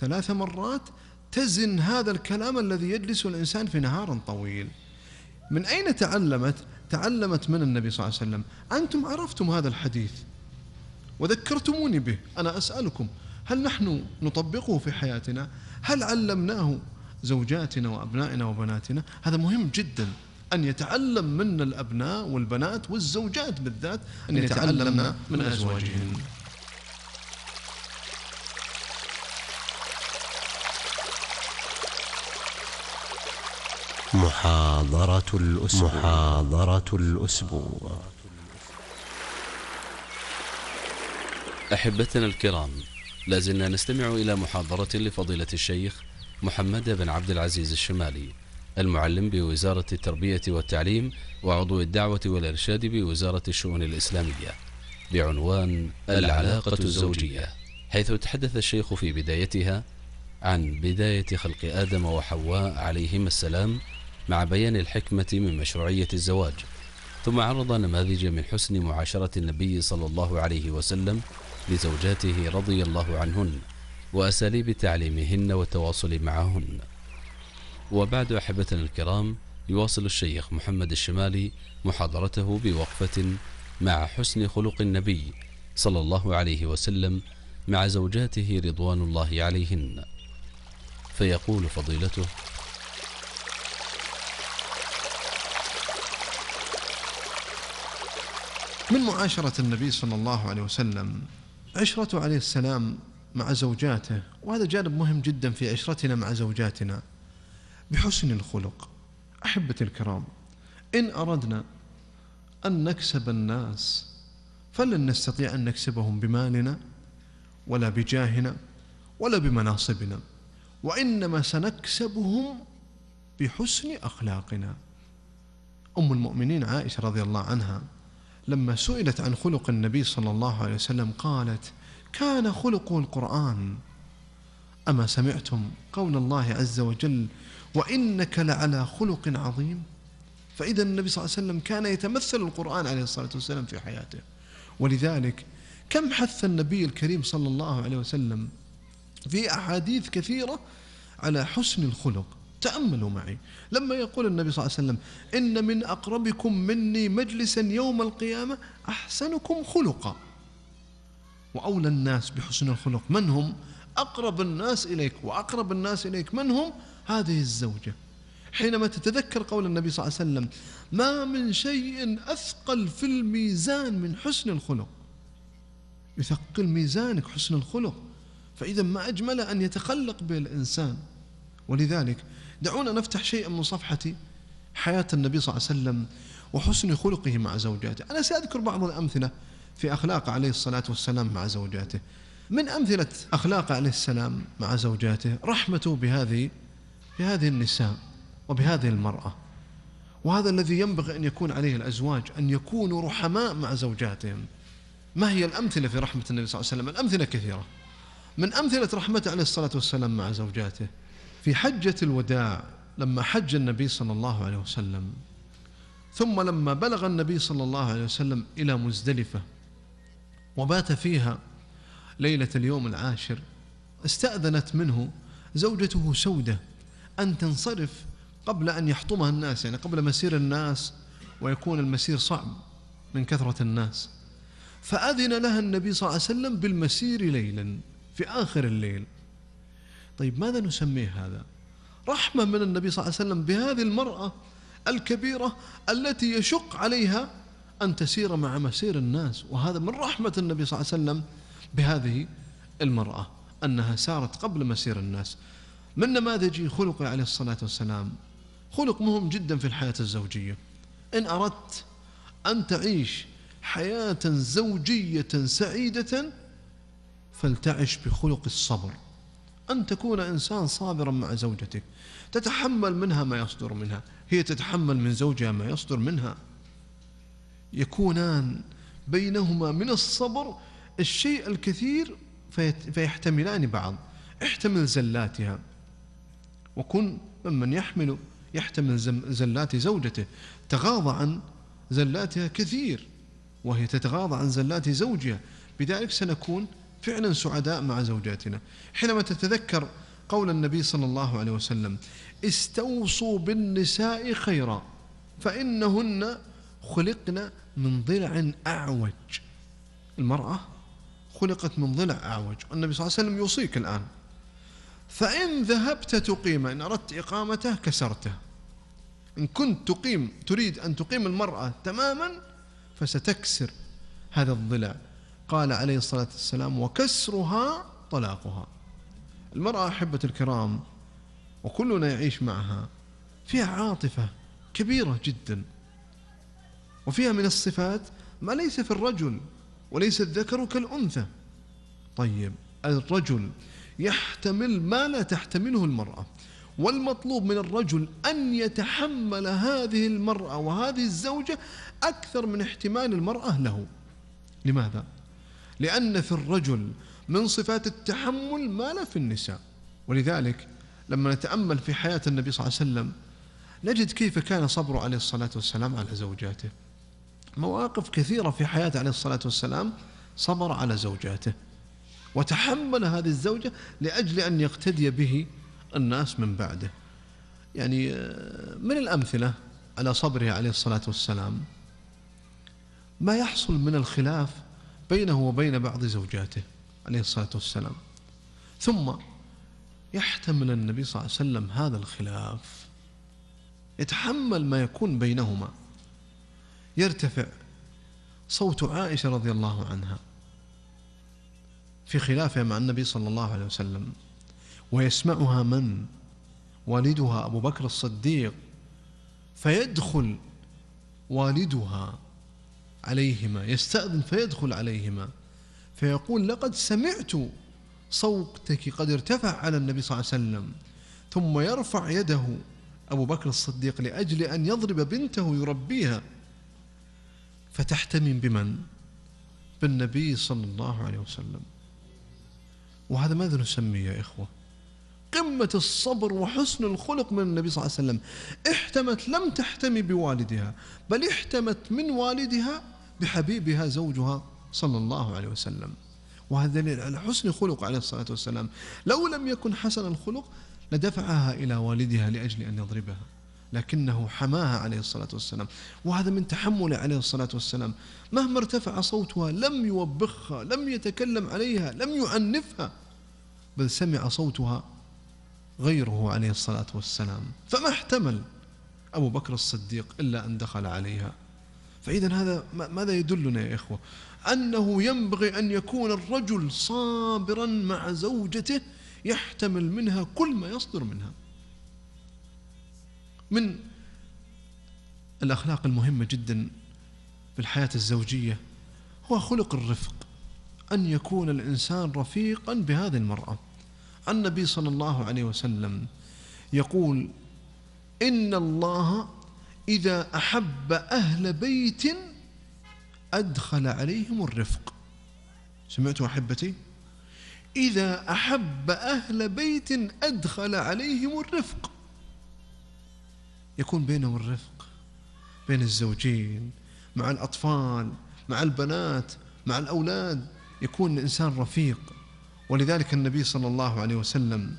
[SPEAKER 9] ثلاث مرات تزن هذا الكلام الذي يجلس الإنسان في نهار طويل. من أين تعلمت؟ تعلمت من النبي صلى الله عليه وسلم. أنتم عرفتم هذا الحديث. وذكرتموني به. أنا أسألكم هل نحن نطبقه في حياتنا؟ هل علمناه زوجاتنا وأبنائنا وبناتنا؟ هذا مهم جدا أن يتعلم منا الأبناء والبنات والزوجات بالذات أن يتعلمن من أزواجهن
[SPEAKER 3] محاضرة الأسبوع. محاضرة الأسبوع.
[SPEAKER 8] أحبتنا الكرام لازلنا نستمع إلى محاضرة لفضيلة الشيخ محمد بن عبد العزيز الشمالي المعلم بوزارة التربية والتعليم وعضو الدعوة والإرشاد بوزارة الشؤون الإسلامية بعنوان العلاقة الزوجية حيث تحدث الشيخ في بدايتها عن بداية خلق آدم وحواء عليهما السلام مع بيان الحكمة من مشروعية الزواج ثم عرض نماذج من حسن معاشرة النبي صلى الله عليه وسلم لزوجاته رضي الله عنهن وأساليب تعليمهن والتواصل معهن. وبعد أحبتنا الكرام يواصل الشيخ محمد الشمالي محاضرته بوقفة مع حسن خلق النبي صلى الله عليه وسلم مع زوجاته رضوان الله عليهن. فيقول فضيلته
[SPEAKER 9] من معاشرة النبي صلى الله عليه وسلم عشرته عليه السلام مع زوجاته وهذا جانب مهم جدا في عشرتنا مع زوجاتنا. بحسن الخلق أحبتي الكرام إن أردنا أن نكسب الناس فلن نستطيع أن نكسبهم بمالنا ولا بجاهنا ولا بمناصبنا وإنما سنكسبهم بحسن أخلاقنا. أم المؤمنين عائشة رضي الله عنها لما سئلت عن خلق النبي صلى الله عليه وسلم قالت كان خلقه القرآن. أما سمعتم قول الله عز وجل وإنك لعلى خلق عظيم فإذا النبي صلى الله عليه وسلم كان يتمثل القرآن عليه الصلاة والسلام في حياته. ولذلك كم حث النبي الكريم صلى الله عليه وسلم في أحاديث كثيرة على حسن الخلق. تأملوا معي. لما يقول النبي صلى الله عليه وسلم إن من أقربكم مني مجلسا يوم القيامة أحسنكم خلقا. وأولى الناس بحسن الخلق. من هم؟ أقرب الناس إليك وأقرب الناس إليك. من هم؟ هذه الزوجة. حينما تتذكر قول النبي صلى الله عليه وسلم ما من شيء أثقل في الميزان من حسن الخلق. يثقل ميزانك حسن الخلق. فإذا ما أجمل أن يتخلق به الإنسان ولذلك دعونا نفتح شيئا من صفحة حياة النبي صلى الله عليه وسلم وحسن خلقه مع زوجاته. أنا سأذكر بعض الأمثلة في أخلاق عليه الصلاة والسلام مع زوجاته. من أمثلة أخلاق عليه السلام مع زوجاته رحمته بهذه بهذه النساء وبهذه المرأة. وهذا الذي ينبغي أن يكون عليه الأزواج أن يكونوا رحماء مع زوجاتهم. ما هي الأمثلة في رحمة النبي صلى الله عليه وسلم؟ الأمثلة كثيرة. من أمثلة رحمته عليه الصلاة والسلام مع زوجاته. في حجة الوداع لما حج النبي صلى الله عليه وسلم ثم لما بلغ النبي صلى الله عليه وسلم إلى مزدلفة وبات فيها ليلة اليوم العاشر استأذنت منه زوجته سودة أن تنصرف قبل أن يحطمها الناس يعني قبل مسير الناس ويكون المسير صعب من كثرة الناس. فأذن لها النبي صلى الله عليه وسلم بالمسير ليلا في آخر الليل. طيب ماذا نسميه هذا؟ رحمة من النبي صلى الله عليه وسلم بهذه المرأة الكبيرة التي يشق عليها أن تسير مع مسير الناس وهذا من رحمة النبي صلى الله عليه وسلم بهذه المرأة أنها سارت قبل مسير الناس. من نماذج خلقه عليه الصلاة والسلام؟ خلق مهم جدا في الحياة الزوجية. إن أردت أن تعيش حياة زوجية سعيدة فلتعش بخلق الصبر. أن تكون إنسان صابرا مع زوجتك. تتحمل منها ما يصدر منها. هي تتحمل من زوجها ما يصدر منها. يكونان بينهما من الصبر الشيء الكثير فيحتملان بعض. احتمل زلاتها. وكن ممن يحمل يحتمل زلات زوجته. تغاضى عن زلاتها كثير وهي تتغاضى عن زلات زوجها. بذلك سنكون فعلا سعداء مع زوجاتنا. حينما تتذكر قول النبي صلى الله عليه وسلم استوصوا بالنساء خيرا فإنهن خلقن من ضلع أعوج. المرأة خلقت من ضلع أعوج. والنبي صلى الله عليه وسلم يوصيك الآن. فإن ذهبت تقيم إن أردت إقامته كسرته. إن كنت تقيم تريد أن تقيم المرأة تماما فستكسر هذا الضلع. قال عليه الصلاة والسلام وكسرها طلاقها المرأة أحبة الكرام وكلنا يعيش معها فيها عاطفة كبيرة جدا وفيها من الصفات ما ليس في الرجل وليس الذكر كالأنثى. طيب الرجل يحتمل ما لا تحتمله المرأة والمطلوب من الرجل أن يتحمل هذه المرأة وهذه الزوجة أكثر من احتمال المرأة له. لماذا؟ لأن في الرجل من صفات التحمل ما لا في النساء. ولذلك لما نتأمل في حياة النبي صلى الله عليه وسلم نجد كيف كان صبره عليه الصلاة والسلام على زوجاته. مواقف كثيرة في حياته عليه الصلاة والسلام صبر على زوجاته. وتحمل هذه الزوجة لأجل أن يقتدي به الناس من بعده. يعني آه، من الأمثلة على صبره عليه الصلاة والسلام؟ ما يحصل من الخلاف بينه وبين بعض زوجاته عليه الصلاة والسلام. ثم يحتمل النبي صلى الله عليه وسلم هذا الخلاف. يتحمل ما يكون بينهما. يرتفع صوت عائشة رضي الله عنها في خلافها مع النبي صلى الله عليه وسلم ويسمعها من؟ والدها أبو بكر الصديق. فيدخل والدها عليهما يستأذن فيدخل عليهما. فيقول لقد سمعت صوتك قد ارتفع على النبي صلى الله عليه وسلم ثم يرفع يده. أبو بكر الصديق لأجل أن يضرب بنته يربيها. فتحتمم بمن؟ بالنبي صلى الله عليه وسلم. وهذا ماذا نسميه يا إخوة؟ قمة الصبر وحسن الخلق من النبي صلى الله عليه وسلم. احتمت لم تحتمي بوالدها بل احتمت من والدها بحبيبها زوجها صلى الله عليه وسلم. وهذا دليل على حسن خلق عليه الصلاة والسلام. لو لم يكن حسن الخلق لدفعها إلى والدها لأجل أن يضربها لكنه حماها عليه الصلاة والسلام. وهذا من تحمله عليه الصلاة والسلام. مهما ارتفع صوتها لم يوبخها لم يتكلم عليها لم يعنفها بل سمع صوتها غيره عليه الصلاة والسلام. فما احتمل أبو بكر الصديق إلا أن دخل عليها. فإذا هذا ماذا يدلنا يا إخوة؟ أنه ينبغي أن يكون الرجل صابرا مع زوجته يحتمل منها كل ما يصدر منها. من الأخلاق المهمة جدا في الحياة الزوجية هو خلق الرفق أن يكون الإنسان رفيقا بهذه المرأة. النبي صلى الله عليه وسلم يقول إن الله إذا أحب أهل بيت أدخل عليهم الرفق. سمعتوا أحبتي؟ إذا أحب أهل بيت أدخل عليهم الرفق. يكون بينهم الرفق بين الزوجين مع الأطفال مع البنات مع الأولاد. يكون الإنسان رفيق. ولذلك النبي صلى الله عليه وسلم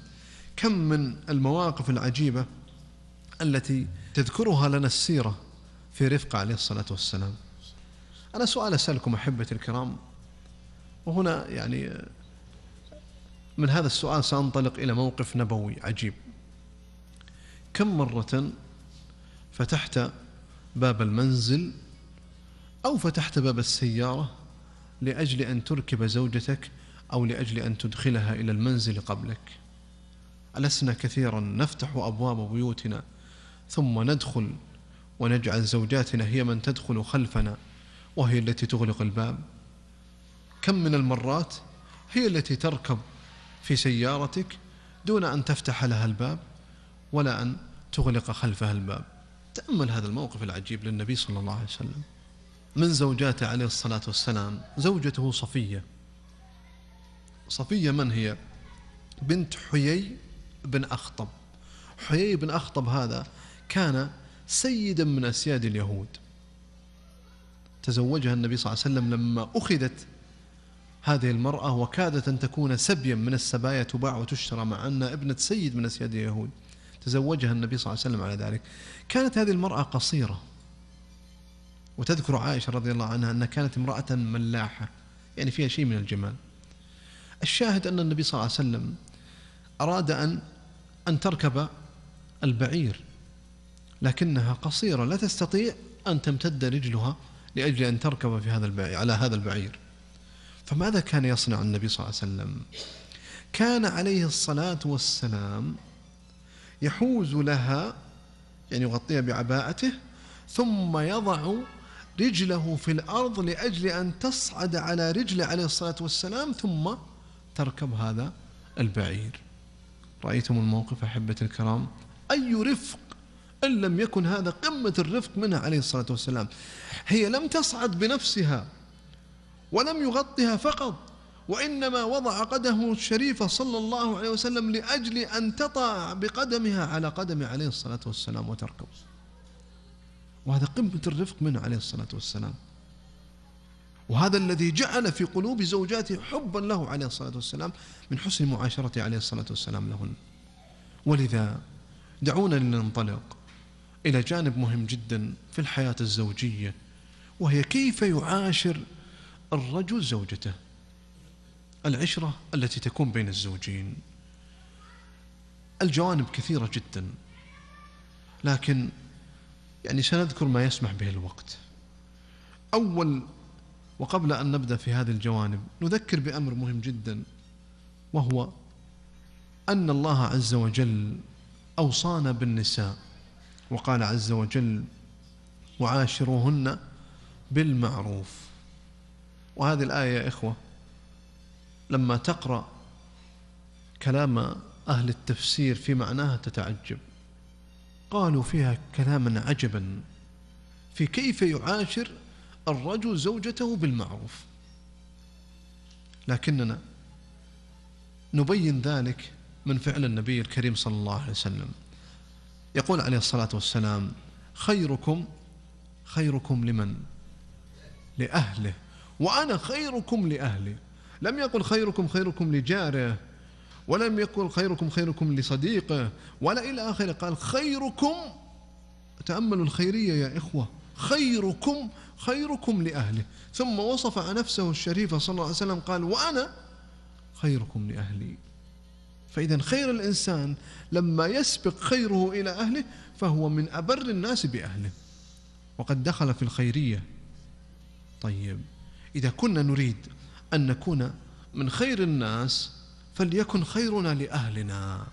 [SPEAKER 9] كم من المواقف العجيبة التي تذكرها لنا السيرة في رفقة عليه الصلاة والسلام. أنا سؤال أسألكم أحبتي الكرام وهنا يعني من هذا السؤال سأنطلق إلى موقف نبوي عجيب. كم مرة فتحت باب المنزل أو فتحت باب السيارة لأجل أن تركب زوجتك أو لأجل أن تدخلها إلى المنزل قبلك؟ ألسنا كثيرا نفتح أبواب بيوتنا ثم ندخل ونجعل زوجاتنا هي من تدخل خلفنا وهي التي تغلق الباب. كم من المرات هي التي تركب في سيارتك دون أن تفتح لها الباب ولا أن تغلق خلفها الباب. تأمل هذا الموقف العجيب للنبي صلى الله عليه وسلم. من زوجاته عليه الصلاة والسلام زوجته صفية. صفية من هي؟ بنت حيي بن أخطب. حيي بن أخطب هذا كان سيدا من أسياد اليهود. تزوجها النبي صلى الله عليه وسلم لما أخذت هذه المرأة وكادت أن تكون سبيا من السبايا تباع وتشترى مع أن ابنة سيد من أسياد اليهود. تزوجها النبي صلى الله عليه وسلم على ذلك. كانت هذه المرأة قصيرة. وتذكر عائشة رضي الله عنها أنها كانت امرأة ملاحة يعني فيها شيء من الجمال. الشاهد أن النبي صلى الله عليه وسلم أراد أن أن تركب البعير. لكنها قصيرة لا تستطيع أن تمتد رجلها لأجل أن تركب في هذا البعير على هذا البعير. فماذا كان يصنع النبي صلى الله عليه وسلم؟ كان عليه الصلاة والسلام يحوز لها يعني يغطيها بعباءته ثم يضع رجله في الأرض لأجل أن تصعد على رجله عليه الصلاة والسلام ثم تركب هذا البعير. رأيتم الموقف أحبة الكرام؟ أي رفق إن لم يكن هذا قمة الرفق منها عليه الصلاة والسلام. هي لم تصعد بنفسها ولم يغطها فقط وإنما وضع قدمه الشريفة صلى الله عليه وسلم لأجل أن تطع بقدمها على قدم عليه الصلاة والسلام وتركب وهذا قمة الرفق منه عليه الصلاة والسلام. وهذا الذي جعل في قلوب زوجاته حبا له عليه الصلاة والسلام من حسن معاشرته عليه الصلاة والسلام لهن. ولذا دعونا لننطلق. إلى جانب مهم جدا في الحياة الزوجية وهي كيف يعاشر الرجل زوجته؟ العشرة التي تكون بين الزوجين. الجوانب كثيرة جدا لكن يعني سنذكر ما يسمح به الوقت. أول وقبل أن نبدأ في هذه الجوانب نذكر بأمر مهم جدا وهو أن الله عز وجل أوصانا بالنساء. وقال عز وجل وعاشروهن بالمعروف. وهذه الآية يا إخوة لما تقرأ كلام أهل التفسير في معناها تتعجب. قالوا فيها كلاما عجبا في كيف يعاشر الرجل زوجته بالمعروف. لكننا نبين ذلك من فعل النبي الكريم صلى الله عليه وسلم. يقول عليه الصلاة والسلام خيركم خيركم لمن؟ لأهله. وأنا خيركم لأهلي. لم يقل خيركم خيركم لجاره ولم يقل خيركم خيركم لصديقه. ولا إلى آخره. قال خيركم تأملوا الخيرية يا إخوة. خيركم خيركم لأهله. ثم وصف نفسه الشريفة صلى الله عليه وسلم قال وأنا خيركم لأهلي. فإذا خير الإنسان لما يسبق خيره إلى أهله فهو من أبر الناس بأهله. وقد دخل في الخيرية. طيب إذا كنا نريد أن نكون من خير الناس فليكن خيرنا لأهلنا.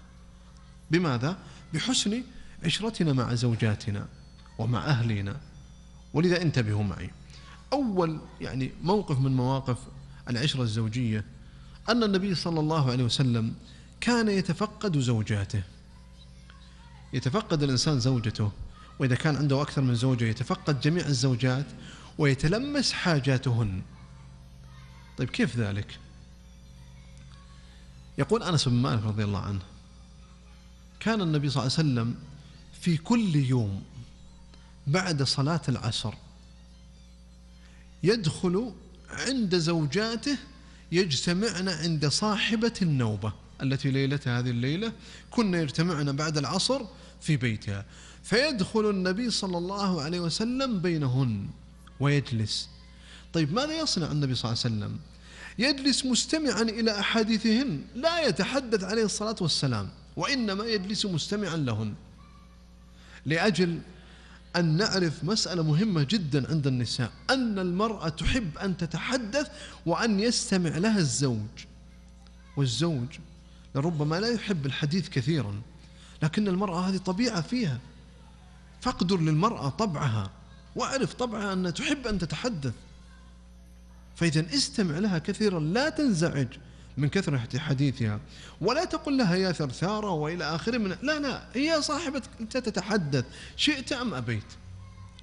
[SPEAKER 9] بماذا؟ بحسن عشرتنا مع زوجاتنا ومع أهلنا. ولذا انتبهوا معي. أول يعني موقف من مواقف العشرة الزوجية أن النبي صلى الله عليه وسلم كان يتفقد زوجاته. يتفقد الإنسان زوجته وإذا كان عنده أكثر من زوجة يتفقد جميع الزوجات ويتلمس حاجاتهن. طيب كيف ذلك؟ يقول أنس بن مالك رضي الله عنه كان النبي صلى الله عليه وسلم في كل يوم بعد صلاة العصر يدخل عند زوجاته يجتمعن عند صاحبة النوبة. التي ليلتها هذه الليلة كنا يجتمعن بعد العصر في بيتها. فيدخل النبي صلى الله عليه وسلم بينهن ويجلس. طيب ماذا يصنع النبي صلى الله عليه وسلم؟ يجلس مستمعا إلى أحاديثهن لا يتحدث عليه الصلاة والسلام وإنما يجلس مستمعا لهن. لأجل أن نعرف مسألة مهمة جدا عند النساء أن المرأة تحب أن تتحدث وأن يستمع لها الزوج. والزوج لربما لا يحب الحديث كثيرا لكن المرأة هذه طبيعة فيها. فاقدر للمرأة طبعها واعرف طبعها أنها تحب أن تتحدث. فإذا استمع لها كثيرا لا تنزعج من كثرة حديثها ولا تقل لها يا ثرثارة وإلى آخره من لا لا هي صاحبة أنت تتحدث شئت أم أبيت؟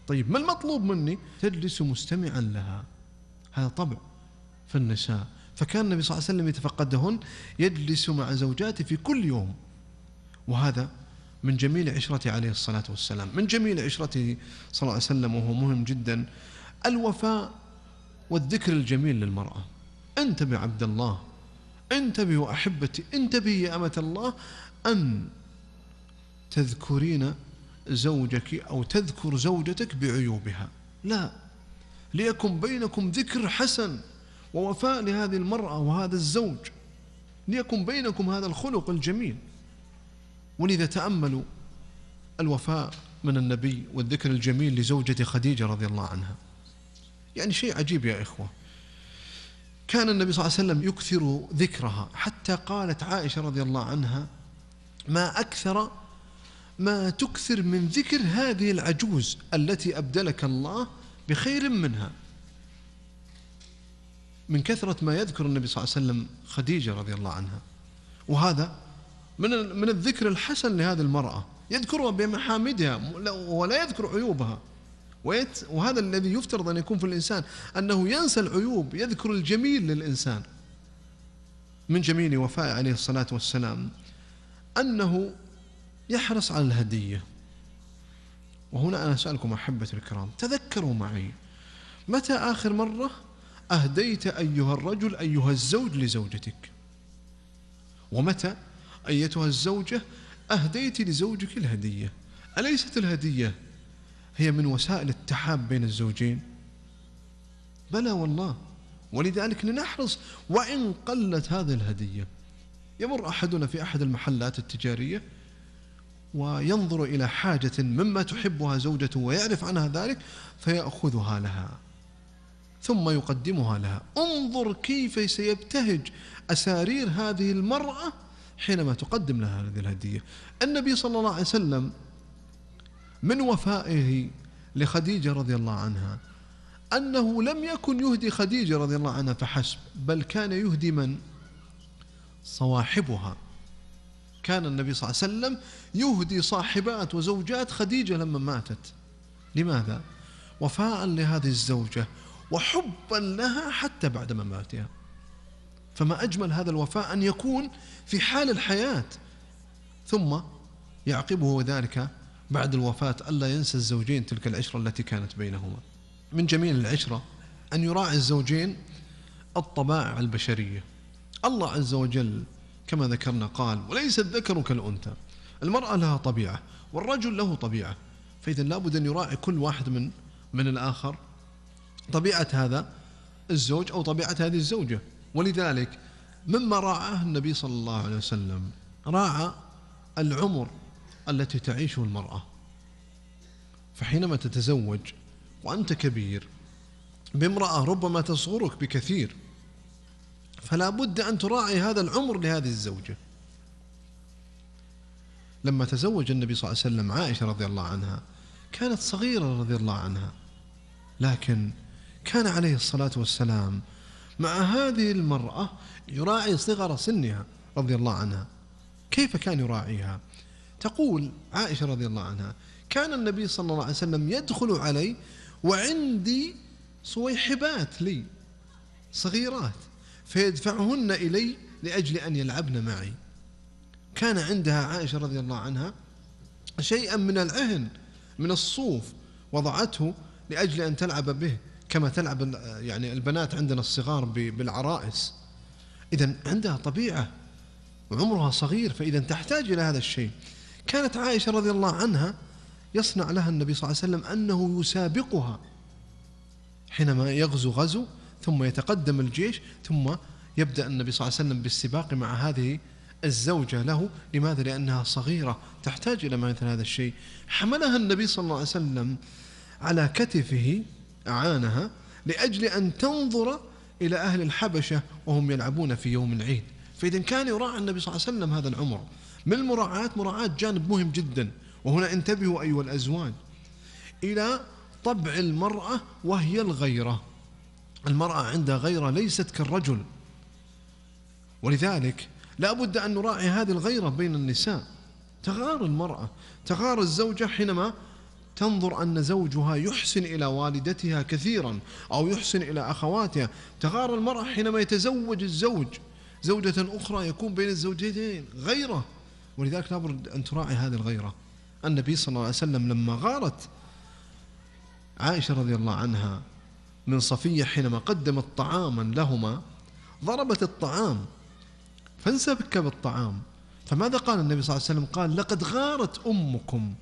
[SPEAKER 9] طيب ما المطلوب مني؟ تجلس مستمعا لها. هذا طبع في النساء. فكان النبي صلى الله عليه وسلم يتفقدهن يجلس مع زوجاته في كل يوم. وهذا من جميل عشرته عليه الصلاة والسلام. من جميل عشرته صلى الله عليه وسلم وهو مهم جدا. الوفاء والذكر الجميل للمرأة. انتبه عبد الله. انتبهوا أحبتي. انتبهي يا أمة الله. أن تذكرين زوجك أو تذكر زوجتك بعيوبها. لا. ليكن بينكم ذكر حسن. ووفاء لهذه المرأة وهذا الزوج ليكن بينكم هذا الخلق الجميل. ولذا تأملوا الوفاء من النبي والذكر الجميل لزوجة خديجة رضي الله عنها. يعني شيء عجيب يا إخوة. كان النبي صلى الله عليه وسلم يكثر ذكرها حتى قالت عائشة رضي الله عنها ما أكثر ما تكثر من ذكر هذه العجوز التي أبدلك الله بخير منها. من كثرة ما يذكر النبي صلى الله عليه وسلم خديجة رضي الله عنها. وهذا من من الذكر الحسن لهذه المرأة. يذكرها بمحامدها ولا يذكر عيوبها. وهذا الذي يفترض أن يكون في الإنسان أنه ينسى العيوب يذكر الجميل للإنسان. من جميل وفاء عليه الصلاة والسلام أنه يحرص على الهدية. وهنا أنا أسألكم أحبة الكرام تذكروا معي متى آخر مرة أهديت أيها الرجل أيها الزوج لزوجتك. ومتى؟ أيتها الزوجة أهديت لزوجك الهدية. أليست الهدية هي من وسائل التحاب بين الزوجين؟ بلى والله. ولذلك لنحرص وإن قلت هذه الهدية. يمر أحدنا في أحد المحلات التجارية وينظر إلى حاجة مما تحبها زوجته ويعرف عنها ذلك فيأخذها لها. ثم يقدمها لها. انظر كيف سيبتهج أسارير هذه المرأة حينما تقدم لها هذه الهدية. النبي صلى الله عليه وسلم من وفائه لخديجة رضي الله عنها أنه لم يكن يهدي خديجة رضي الله عنها فحسب بل كان يهدي من؟ صواحبها. كان النبي صلى الله عليه وسلم يهدي صاحبات وزوجات خديجة لما ماتت. لماذا؟ وفاء لهذه الزوجة. وحبا لها حتى بعد مماتها. فما أجمل هذا الوفاء أن يكون في حال الحياة. ثم يعقبه ذلك بعد الوفاة ألا ينسى الزوجين تلك العشرة التي كانت بينهما. من جميل العشرة أن يراعي الزوجين الطبائع البشرية. الله عز وجل كما ذكرنا قال وليس الذكر كالأنثى. المرأة لها طبيعة والرجل له طبيعة. فإذا لابد أن يراعي كل واحد من من الآخر طبيعة هذا الزوج أو طبيعة هذه الزوجة. ولذلك مما راعاه النبي صلى الله عليه وسلم راعى العمر التي تعيشه المرأة. فحينما تتزوج وأنت كبير بامرأة ربما تصغرك بكثير فلا بد أن تراعي هذا العمر لهذه الزوجة. لما تزوج النبي صلى الله عليه وسلم عائشة رضي الله عنها كانت صغيرة رضي الله عنها لكن كان عليه الصلاة والسلام مع هذه المرأة يراعي صغر سنها رضي الله عنها. كيف كان يراعيها؟ تقول عائشة رضي الله عنها كان النبي صلى الله عليه وسلم يدخل علي وعندي صويحبات لي صغيرات فيدفعهن إلي لأجل أن يلعبن معي. كان عندها عائشة رضي الله عنها شيئا من العهن من الصوف وضعته لأجل أن تلعب به. كما تلعب يعني البنات عندنا الصغار بالعرائس. إذا عندها طبيعة وعمرها صغير فإذا تحتاج إلى هذا الشيء. كانت عائشة رضي الله عنها يصنع لها النبي صلى الله عليه وسلم أنه يسابقها حينما يغزو غزو ثم يتقدم الجيش ثم يبدأ النبي صلى الله عليه وسلم بالسباق مع هذه الزوجة له. لماذا؟ لأنها صغيرة تحتاج إلى مثل هذا الشيء. حملها النبي صلى الله عليه وسلم على كتفه أعانها لأجل أن تنظر إلى أهل الحبشة وهم يلعبون في يوم العيد. فإذا كان يراعي النبي صلى الله عليه وسلم هذا العمر. من المراعاة؟ مراعاة جانب مهم جدا. وهنا انتبهوا أيها الأزواج إلى طبع المرأة وهي الغيرة. المرأة عندها غيرة ليست كالرجل. ولذلك لا بد أن نراعي هذه الغيرة بين النساء. تغار المرأة تغار الزوجة حينما تنظر أن زوجها يحسن إلى والدتها كثيرا أو يحسن إلى أخواتها. تغار المرأة حينما يتزوج الزوج. زوجة أخرى يكون بين الزوجتين غيرة. ولذلك لابد أن تراعي هذه الغيرة. النبي صلى الله عليه وسلم لما غارت عائشة رضي الله عنها من صفية حينما قدمت طعاما لهما ضربت الطعام فانسبك بالطعام. فماذا قال النبي صلى الله عليه وسلم؟ قال لقد غارت أمكم.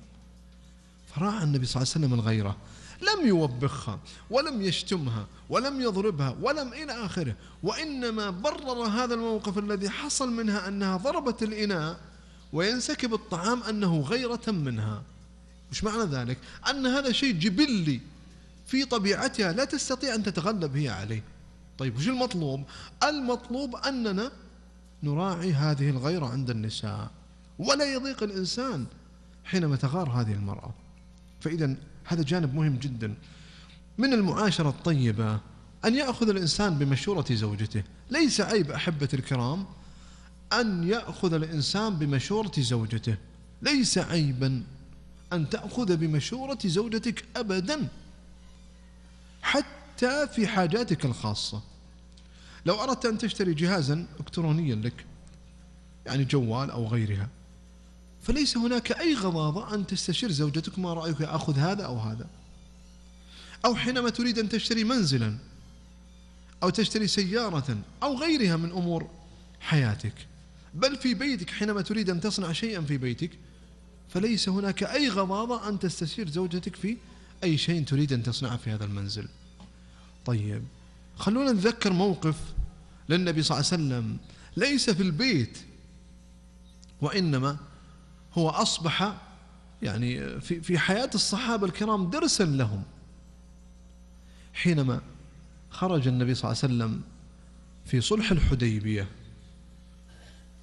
[SPEAKER 9] فراعى النبي صلى الله عليه وسلم الغيرة. لم يوبخها ولم يشتمها ولم يضربها ولم إلى آخره. وإنما برر هذا الموقف الذي حصل منها أنها ضربت الإناء وينسكب الطعام أنه غيرة منها. مش معنى ذلك؟ أن هذا شيء جبلي في طبيعتها لا تستطيع أن تتغلب هي عليه. طيب وش المطلوب؟ المطلوب أننا نراعي هذه الغيرة عند النساء. ولا يضيق الإنسان حينما تغار هذه المرأة. فإذا هذا جانب مهم جدا. من المعاشرة الطيبة أن يأخذ الإنسان بمشورة زوجته. ليس عيب أحبة الكرام أن يأخذ الإنسان بمشورة زوجته. ليس عيبا أن تأخذ بمشورة زوجتك أبدا حتى في حاجاتك الخاصة. لو أردت أن تشتري جهازا إلكترونيا لك يعني جوال أو غيرها فليس هناك أي غضاضة أن تستشير زوجتك ما رأيك أخذ هذا أو هذا. أو حينما تريد أن تشتري منزلا أو تشتري سيارة أو غيرها من أمور حياتك. بل في بيتك حينما تريد أن تصنع شيئا في بيتك فليس هناك أي غضاضة أن تستشير زوجتك في أي شيء تريد أن تصنعه في هذا المنزل. طيب خلونا نتذكر موقف للنبي صلى الله عليه وسلم. ليس في البيت وإنما هو أصبح يعني في في حياة الصحابة الكرام درسا لهم. حينما خرج النبي صلى الله عليه وسلم في صلح الحديبية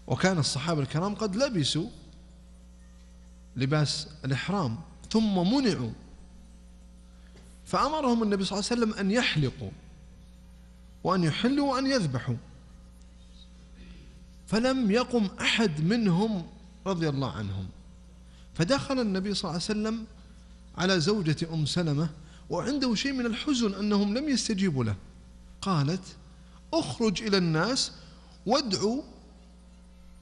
[SPEAKER 9] وكان الصحابة الكرام قد لبسوا لباس الإحرام ثم منعوا فأمرهم النبي صلى الله عليه وسلم أن يحلقوا وأن يحلوا وأن يذبحوا. فلم يقم أحد منهم رضي الله عنهم. فدخل النبي صلى الله عليه وسلم على زوجة أم سلمة وعنده شيء من الحزن أنهم لم يستجيبوا له. قالت أخرج إلى الناس وادعو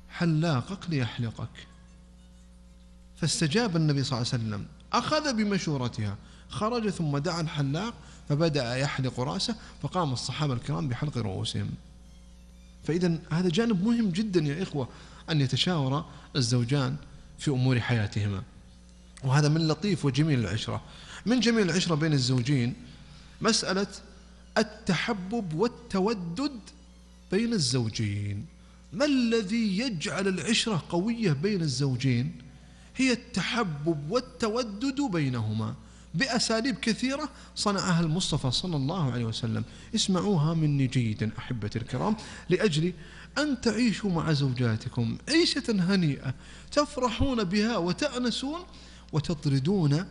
[SPEAKER 9] حلاقك ليحلقك. فاستجاب النبي صلى الله عليه وسلم. أخذ بمشورتها. خرج ثم دعا الحلاق فبدأ يحلق رأسه فقام الصحابة الكرام بحلق رؤوسهم. فإذا هذا جانب مهم جدا يا إخوة. أن يتشاور الزوجان في أمور حياتهما. وهذا من لطيف وجميل العشرة. من جميل العشرة بين الزوجين مسألة التحبب والتودد بين الزوجين. ما الذي يجعل العشرة قوية بين الزوجين؟ هي التحبب والتودد بينهما. بأساليب كثيرة صنعها المصطفى صلى الله عليه وسلم. اسمعوها مني جيدا أحبتي الكرام. لأجل أن تعيشوا مع زوجاتكم عيشة هنيئة تفرحون بها وتأنسون وتطردون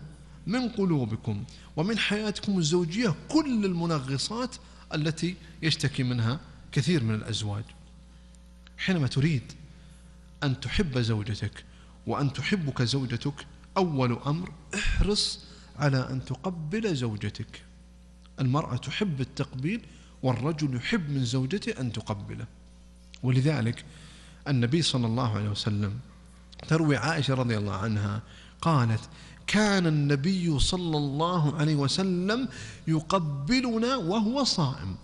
[SPEAKER 9] من قلوبكم. ومن حياتكم الزوجية كل المنغصات التي يشتكي منها كثير من الأزواج. حينما تريد أن تحب زوجتك وأن تحبك زوجتك أول أمر احرص على أن تقبل زوجتك. المرأة تحب التقبيل والرجل يحب من زوجته أن تقبله. ولذلك النبي صلى الله عليه وسلم تروي عائشة رضي الله عنها قالت كان النبي صلى الله عليه وسلم يقبلنا وهو صائم.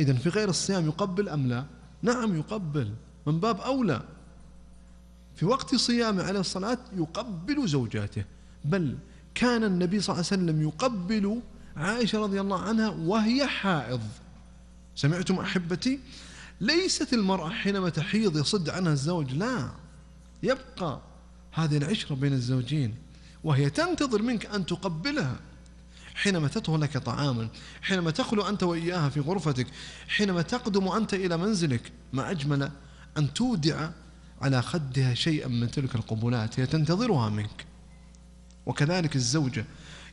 [SPEAKER 9] إذا في غير الصيام يقبل أم لا؟ نعم يقبل من باب أولى. في وقت صيامه عليه الصلاة يقبل زوجاته. بل كان النبي صلى الله عليه وسلم يقبل عائشة رضي الله عنها وهي حائض. سمعتم أحبتي؟ ليست المرأة حينما تحيض يصد عنها الزوج؟ لا. يبقى هذه العشرة بين الزوجين وهي تنتظر منك أن تقبلها. حينما تطهو لك طعاما حينما تخلو أنت وإياها في غرفتك حينما تقدم أنت إلى منزلك ما أجمل أن تودع على خدها شيئا من تلك القبلات هي تنتظرها منك. وكذلك الزوجة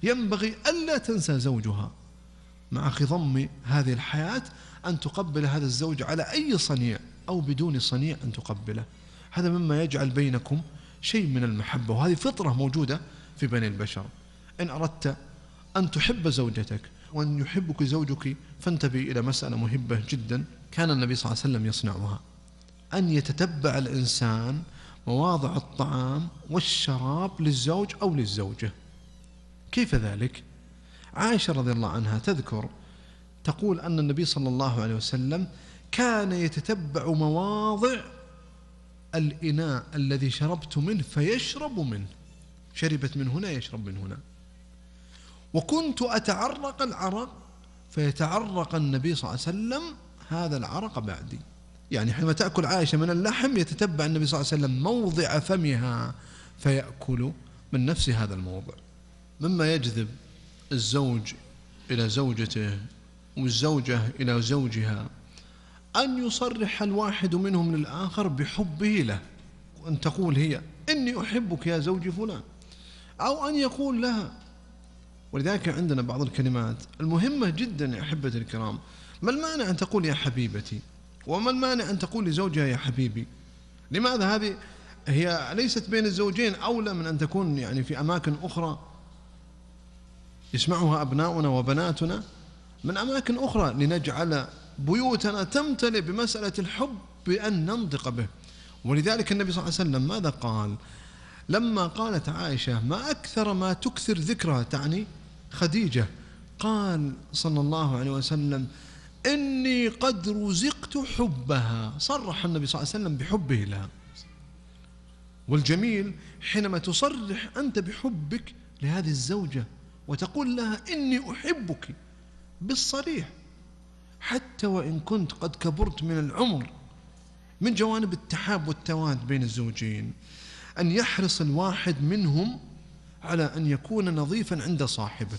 [SPEAKER 9] ينبغي ألا تنسى زوجها. مع خضم هذه الحياة أن تقبل هذا الزوج على أي صنيع أو بدون صنيع أن تقبله. هذا مما يجعل بينكم شيء من المحبة وهذه فطرة موجودة في بني البشر. إن أردت أن تحب زوجتك وأن يحبك زوجك فانتبه إلى مسألة مهمة جدا كان النبي صلى الله عليه وسلم يصنعها. أن يتتبع الإنسان مواضع الطعام والشراب للزوج أو للزوجة. كيف ذلك؟ عائشة رضي الله عنها تذكر تقول أن النبي صلى الله عليه وسلم كان يتتبع مواضع الإناء الذي شربت منه فيشرب منه. شربت من هنا يشرب من هنا. وكنت أتعرق العرق فيتعرق النبي صلى الله عليه وسلم هذا العرق بعدي. يعني حينما تأكل عائشة من اللحم يتتبع النبي صلى الله عليه وسلم موضع فمها فيأكل من نفس هذا الموضع. مما يجذب الزوج إلى زوجته والزوجة إلى زوجها. أن يصرح الواحد منهم للآخر بحبه له. وأن تقول هي إني أحبك يا زوجي فلان. أو أن يقول لها. ولذلك عندنا بعض الكلمات المهمة جدا يا أحبتي الكرام. ما المانع أن تقول يا حبيبتي؟ وما المانع أن تقول لزوجها يا حبيبي؟ لماذا هذه هي ليست بين الزوجين؟ أولى من أن تكون يعني في أماكن أخرى يسمعها أبناؤنا وبناتنا؟ من أماكن أخرى لنجعل بيوتنا تمتلئ بمسألة الحب بأن ننطق به. ولذلك النبي صلى الله عليه وسلم ماذا قال؟ لما قالت عائشة ما أكثر ما تكثر ذكرها تعني خديجة قال صلى الله عليه وسلم إني قد رزقت حبها صرح النبي صلى الله عليه وسلم بحبه لها. والجميل حينما تصرح أنت بحبك لهذه الزوجة وتقول لها إني أحبك بالصريح. حتى وإن كنت قد كبرت من العمر من جوانب التحاب والتواد بين الزوجين أن يحرص الواحد منهم على أن يكون نظيفا عند صاحبه.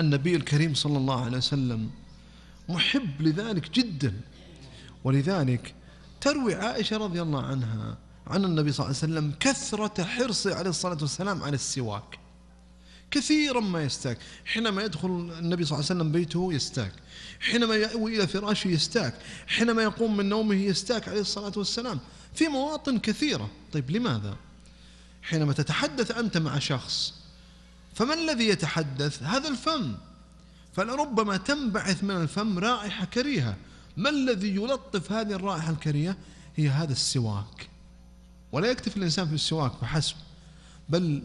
[SPEAKER 9] النبي الكريم صلى الله عليه وسلم محب لذلك جدا. ولذلك تروي عائشة رضي الله عنها عن النبي صلى الله عليه وسلم كثرة حرصه عليه الصلاة والسلام على السواك. كثيرا ما يستاك. حينما يدخل النبي صلى الله عليه وسلم بيته يستاك. حينما يأوي إلى فراشه يستاك. حينما يقوم من نومه يستاك عليه الصلاة والسلام. في مواطن كثيرة. طيب لماذا؟ حينما تتحدث أنت مع شخص فما الذي يتحدث؟ هذا الفم. فلربما تنبعث من الفم رائحة كريهة. ما الذي يلطف هذه الرائحة الكريهة؟ هي هذا السواك. ولا يكتفي الإنسان في السواك فحسب. بل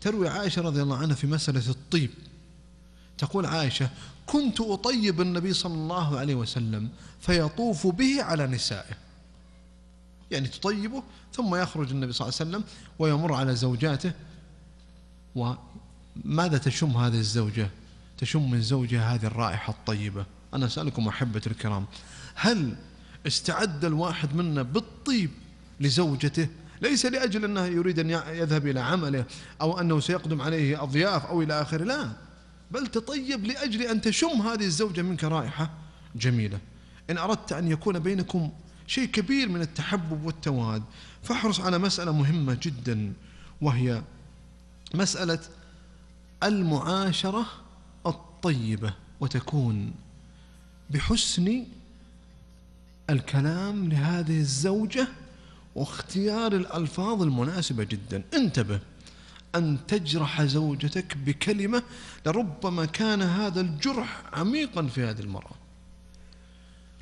[SPEAKER 9] تروي عائشة رضي الله عنها في مسألة الطيب. تقول عائشة كنت أطيب النبي صلى الله عليه وسلم فيطوف به على نسائه. يعني تطيبه ثم يخرج النبي صلى الله عليه وسلم ويمر على زوجاته. وماذا تشم هذه الزوجة؟ تشم من زوجها هذه الرائحة الطيبة. أنا أسألكم أحبة الكرام هل استعد الواحد منا بالطيب لزوجته ليس لأجل أنه يريد أن يذهب إلى عمله أو أنه سيقدم عليه أضياف أو إلى آخره لا. بل تطيب لأجل أن تشم هذه الزوجة منك رائحة جميلة. إن أردت أن يكون بينكم شيء كبير من التحبب والتواد فاحرص على مسألة مهمة جدا وهي مسألة المعاشرة الطيبة وتكون بحسن الكلام لهذه الزوجة واختيار الألفاظ المناسبة جدا. انتبه أن تجرح زوجتك بكلمة لربما كان هذا الجرح عميقا في هذه المرأة.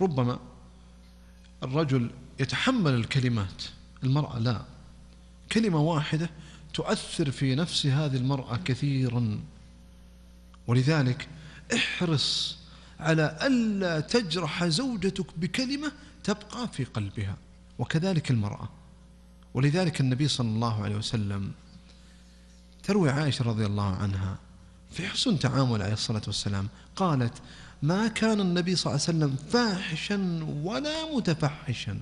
[SPEAKER 9] ربما الرجل يتحمل الكلمات المرأة لا. كلمة واحدة تؤثر في نفس هذه المرأة كثيرا. ولذلك احرص على ألا تجرح زوجتك بكلمة تبقى في قلبها. وكذلك المرأة. ولذلك النبي صلى الله عليه وسلم تروي عائشة رضي الله عنها في حسن تعامل عليه الصلاة والسلام قالت ما كان النبي صلى الله عليه وسلم فاحشا ولا متفحشا.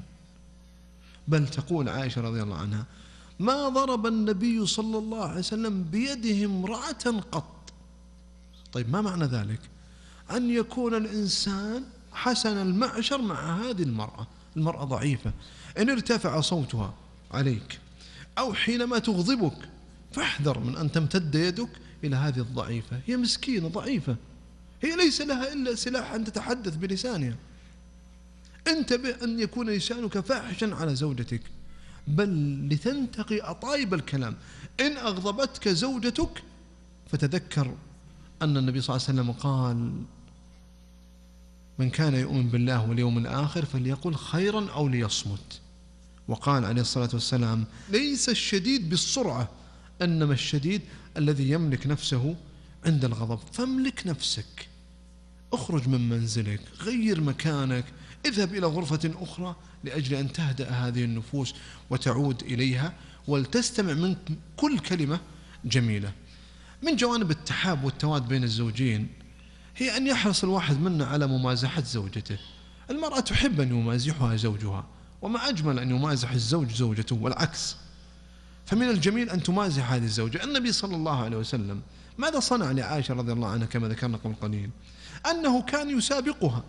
[SPEAKER 9] بل تقول عائشة رضي الله عنها ما ضرب النبي صلى الله عليه وسلم بيده امرأة قط. طيب ما معنى ذلك؟ أن يكون الإنسان حسن المعشر مع هذه المرأة. المرأة ضعيفة. إن ارتفع صوتها عليك أو حينما تغضبك فاحذر من أن تمتد يدك إلى هذه الضعيفة. هي مسكينة ضعيفة. هي ليس لها إلا سلاح أن تتحدث بلسانها. انتبه أن يكون لسانك فاحشا على زوجتك. بل لتنتقي أطايب الكلام. إن أغضبتك زوجتك فتذكر أن النبي صلى الله عليه وسلم قال من كان يؤمن بالله واليوم الآخر فليقل خيرا أو ليصمت. وقال عليه الصلاة والسلام ليس الشديد بالسرعة إنما الشديد الذي يملك نفسه عند الغضب. فاملك نفسك اخرج من منزلك غير مكانك اذهب إلى غرفة أخرى لأجل أن تهدأ هذه النفوس وتعود إليها ولتستمع منك كل كلمة جميلة. من جوانب التحاب والتواد بين الزوجين هي أن يحرص الواحد منا على ممازحة زوجته. المرأة تحب أن يمازحها زوجها. وما أجمل أن يمازح الزوج زوجته والعكس. فمن الجميل أن تمازح هذه الزوجة. النبي صلى الله عليه وسلم ماذا صنع لعائشة رضي الله عنها كما ذكرنا قبل قليل؟ أنه كان يسابقها.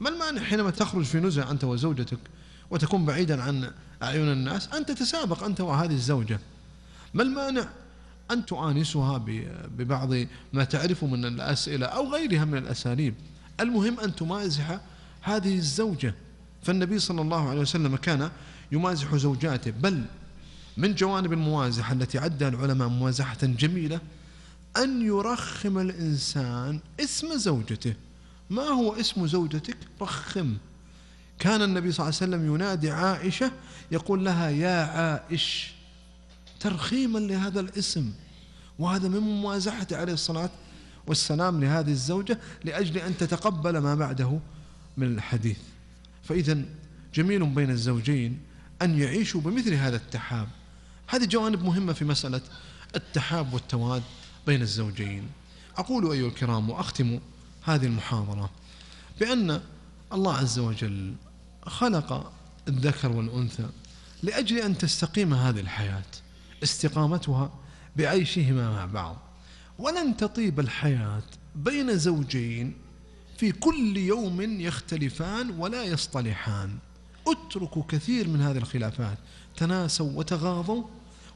[SPEAKER 9] ما المانع حينما تخرج في نزهة أنت وزوجتك وتكون بعيدا عن أعين الناس أن تتسابق أنت وهذه الزوجة؟ ما المانع أن تؤانسها ببعض ما تعرفه من الأسئلة أو غيرها من الأساليب؟ المهم أن تمازح هذه الزوجة. فالنبي صلى الله عليه وسلم كان يمازح زوجاته بل من جوانب الموازحة التي عدها العلماء موازحة جميلة أن يرخم الإنسان اسم زوجته. ما هو اسم زوجتك؟ رخم. كان النبي صلى الله عليه وسلم ينادي عائشة يقول لها يا عائش ترخيما لهذا الاسم. وهذا من ممازحته عليه الصلاة والسلام لهذه الزوجة لأجل أن تتقبل ما بعده من الحديث. فإذا جميل بين الزوجين أن يعيشوا بمثل هذا التحاب. هذه جوانب مهمة في مسألة التحاب والتواد بين الزوجين. أقول أيها الكرام وأختم هذه المحاضرة بأن الله عز وجل خلق الذكر والأنثى لأجل أن تستقيم هذه الحياة استقامتها بعيشهما مع بعض. ولن تطيب الحياة بين زوجين في كل يوم يختلفان ولا يصطلحان. اتركوا كثير من هذه الخلافات. تناسوا وتغاضوا.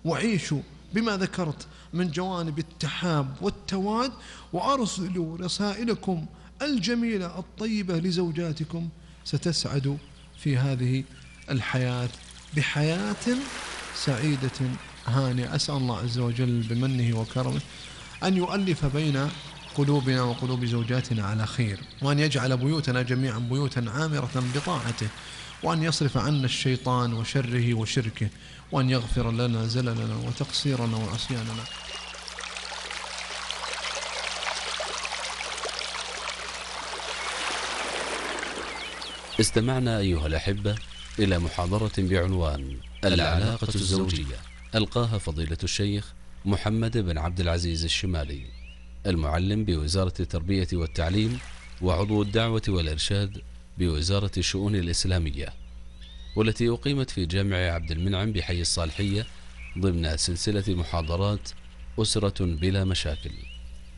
[SPEAKER 9] وعيشوا بما ذكرت من جوانب التحاب والتواد. وأرسلوا رسائلكم الجميلة الطيبة لزوجاتكم. ستسعدوا في هذه الحياة بحياة سعيدة هانئه أسأل الله عز وجل بمنه وكرمه أن يؤلف بين قلوبنا وقلوب زوجاتنا على خير وأن يجعل بيوتنا جميعا بيوتا عامرة بطاعته وأن يصرف عنا الشيطان وشره وشركه وأن يغفر لنا زللنا وتقصيرنا وعصياننا.
[SPEAKER 8] استمعنا أيها الأحبة إلى محاضرة بعنوان العلاقة الزوجية ألقاها فضيلة الشيخ محمد بن عبد العزيز الشمالي. المعلم بوزارة التربية والتعليم وعضو الدعوة والإرشاد بوزارة الشؤون الإسلامية والتي أقيمت في جامع عبد المنعم بحي الصالحية ضمن سلسلة محاضرات أسرة بلا مشاكل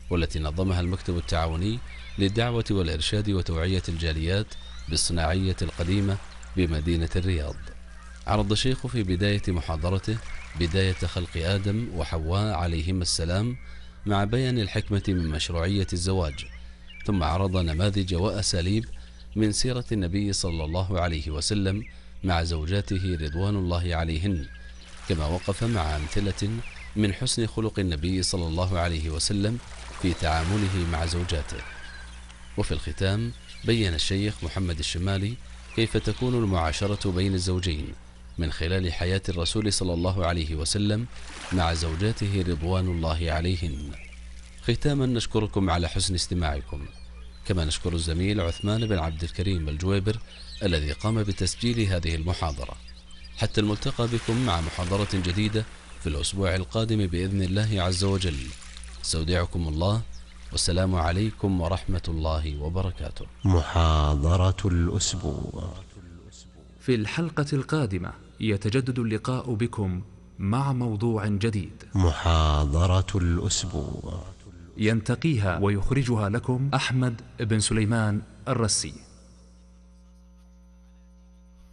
[SPEAKER 8] والتي نظمها المكتب التعاوني للدعوة والإرشاد وتوعية الجاليات بالصناعية القديمة بمدينة الرياض. عرض الشيخ في بداية محاضرته بداية خلق آدم وحواء عليهما السلام مع بيان الحكمة من مشروعية الزواج ثم عرض نماذج وأساليب من سيرة النبي صلى الله عليه وسلم مع زوجاته رضوان الله عليهن كما وقف مع أمثلة من حسن خلق النبي صلى الله عليه وسلم في تعامله مع زوجاته. وفي الختام بين الشيخ محمد الشمالي كيف تكون المعاشرة بين الزوجين من خلال حياة الرسول صلى الله عليه وسلم مع زوجاته رضوان الله عليهن. ختاما نشكركم على حسن استماعكم. كما نشكر الزميل عثمان بن عبد الكريم الجويبر الذي قام بتسجيل هذه المحاضرة. حتى الملتقى بكم مع محاضرة جديدة في الأسبوع القادم بإذن الله عز وجل. استودعكم الله. والسلام عليكم ورحمة الله وبركاته.
[SPEAKER 3] محاضرة الأسبوع.
[SPEAKER 1] في الحلقة القادمة يتجدد اللقاء بكم مع موضوع جديد.
[SPEAKER 3] محاضرة الأسبوع.
[SPEAKER 1] ينتقيها ويخرجها لكم أحمد بن سليمان الرسي.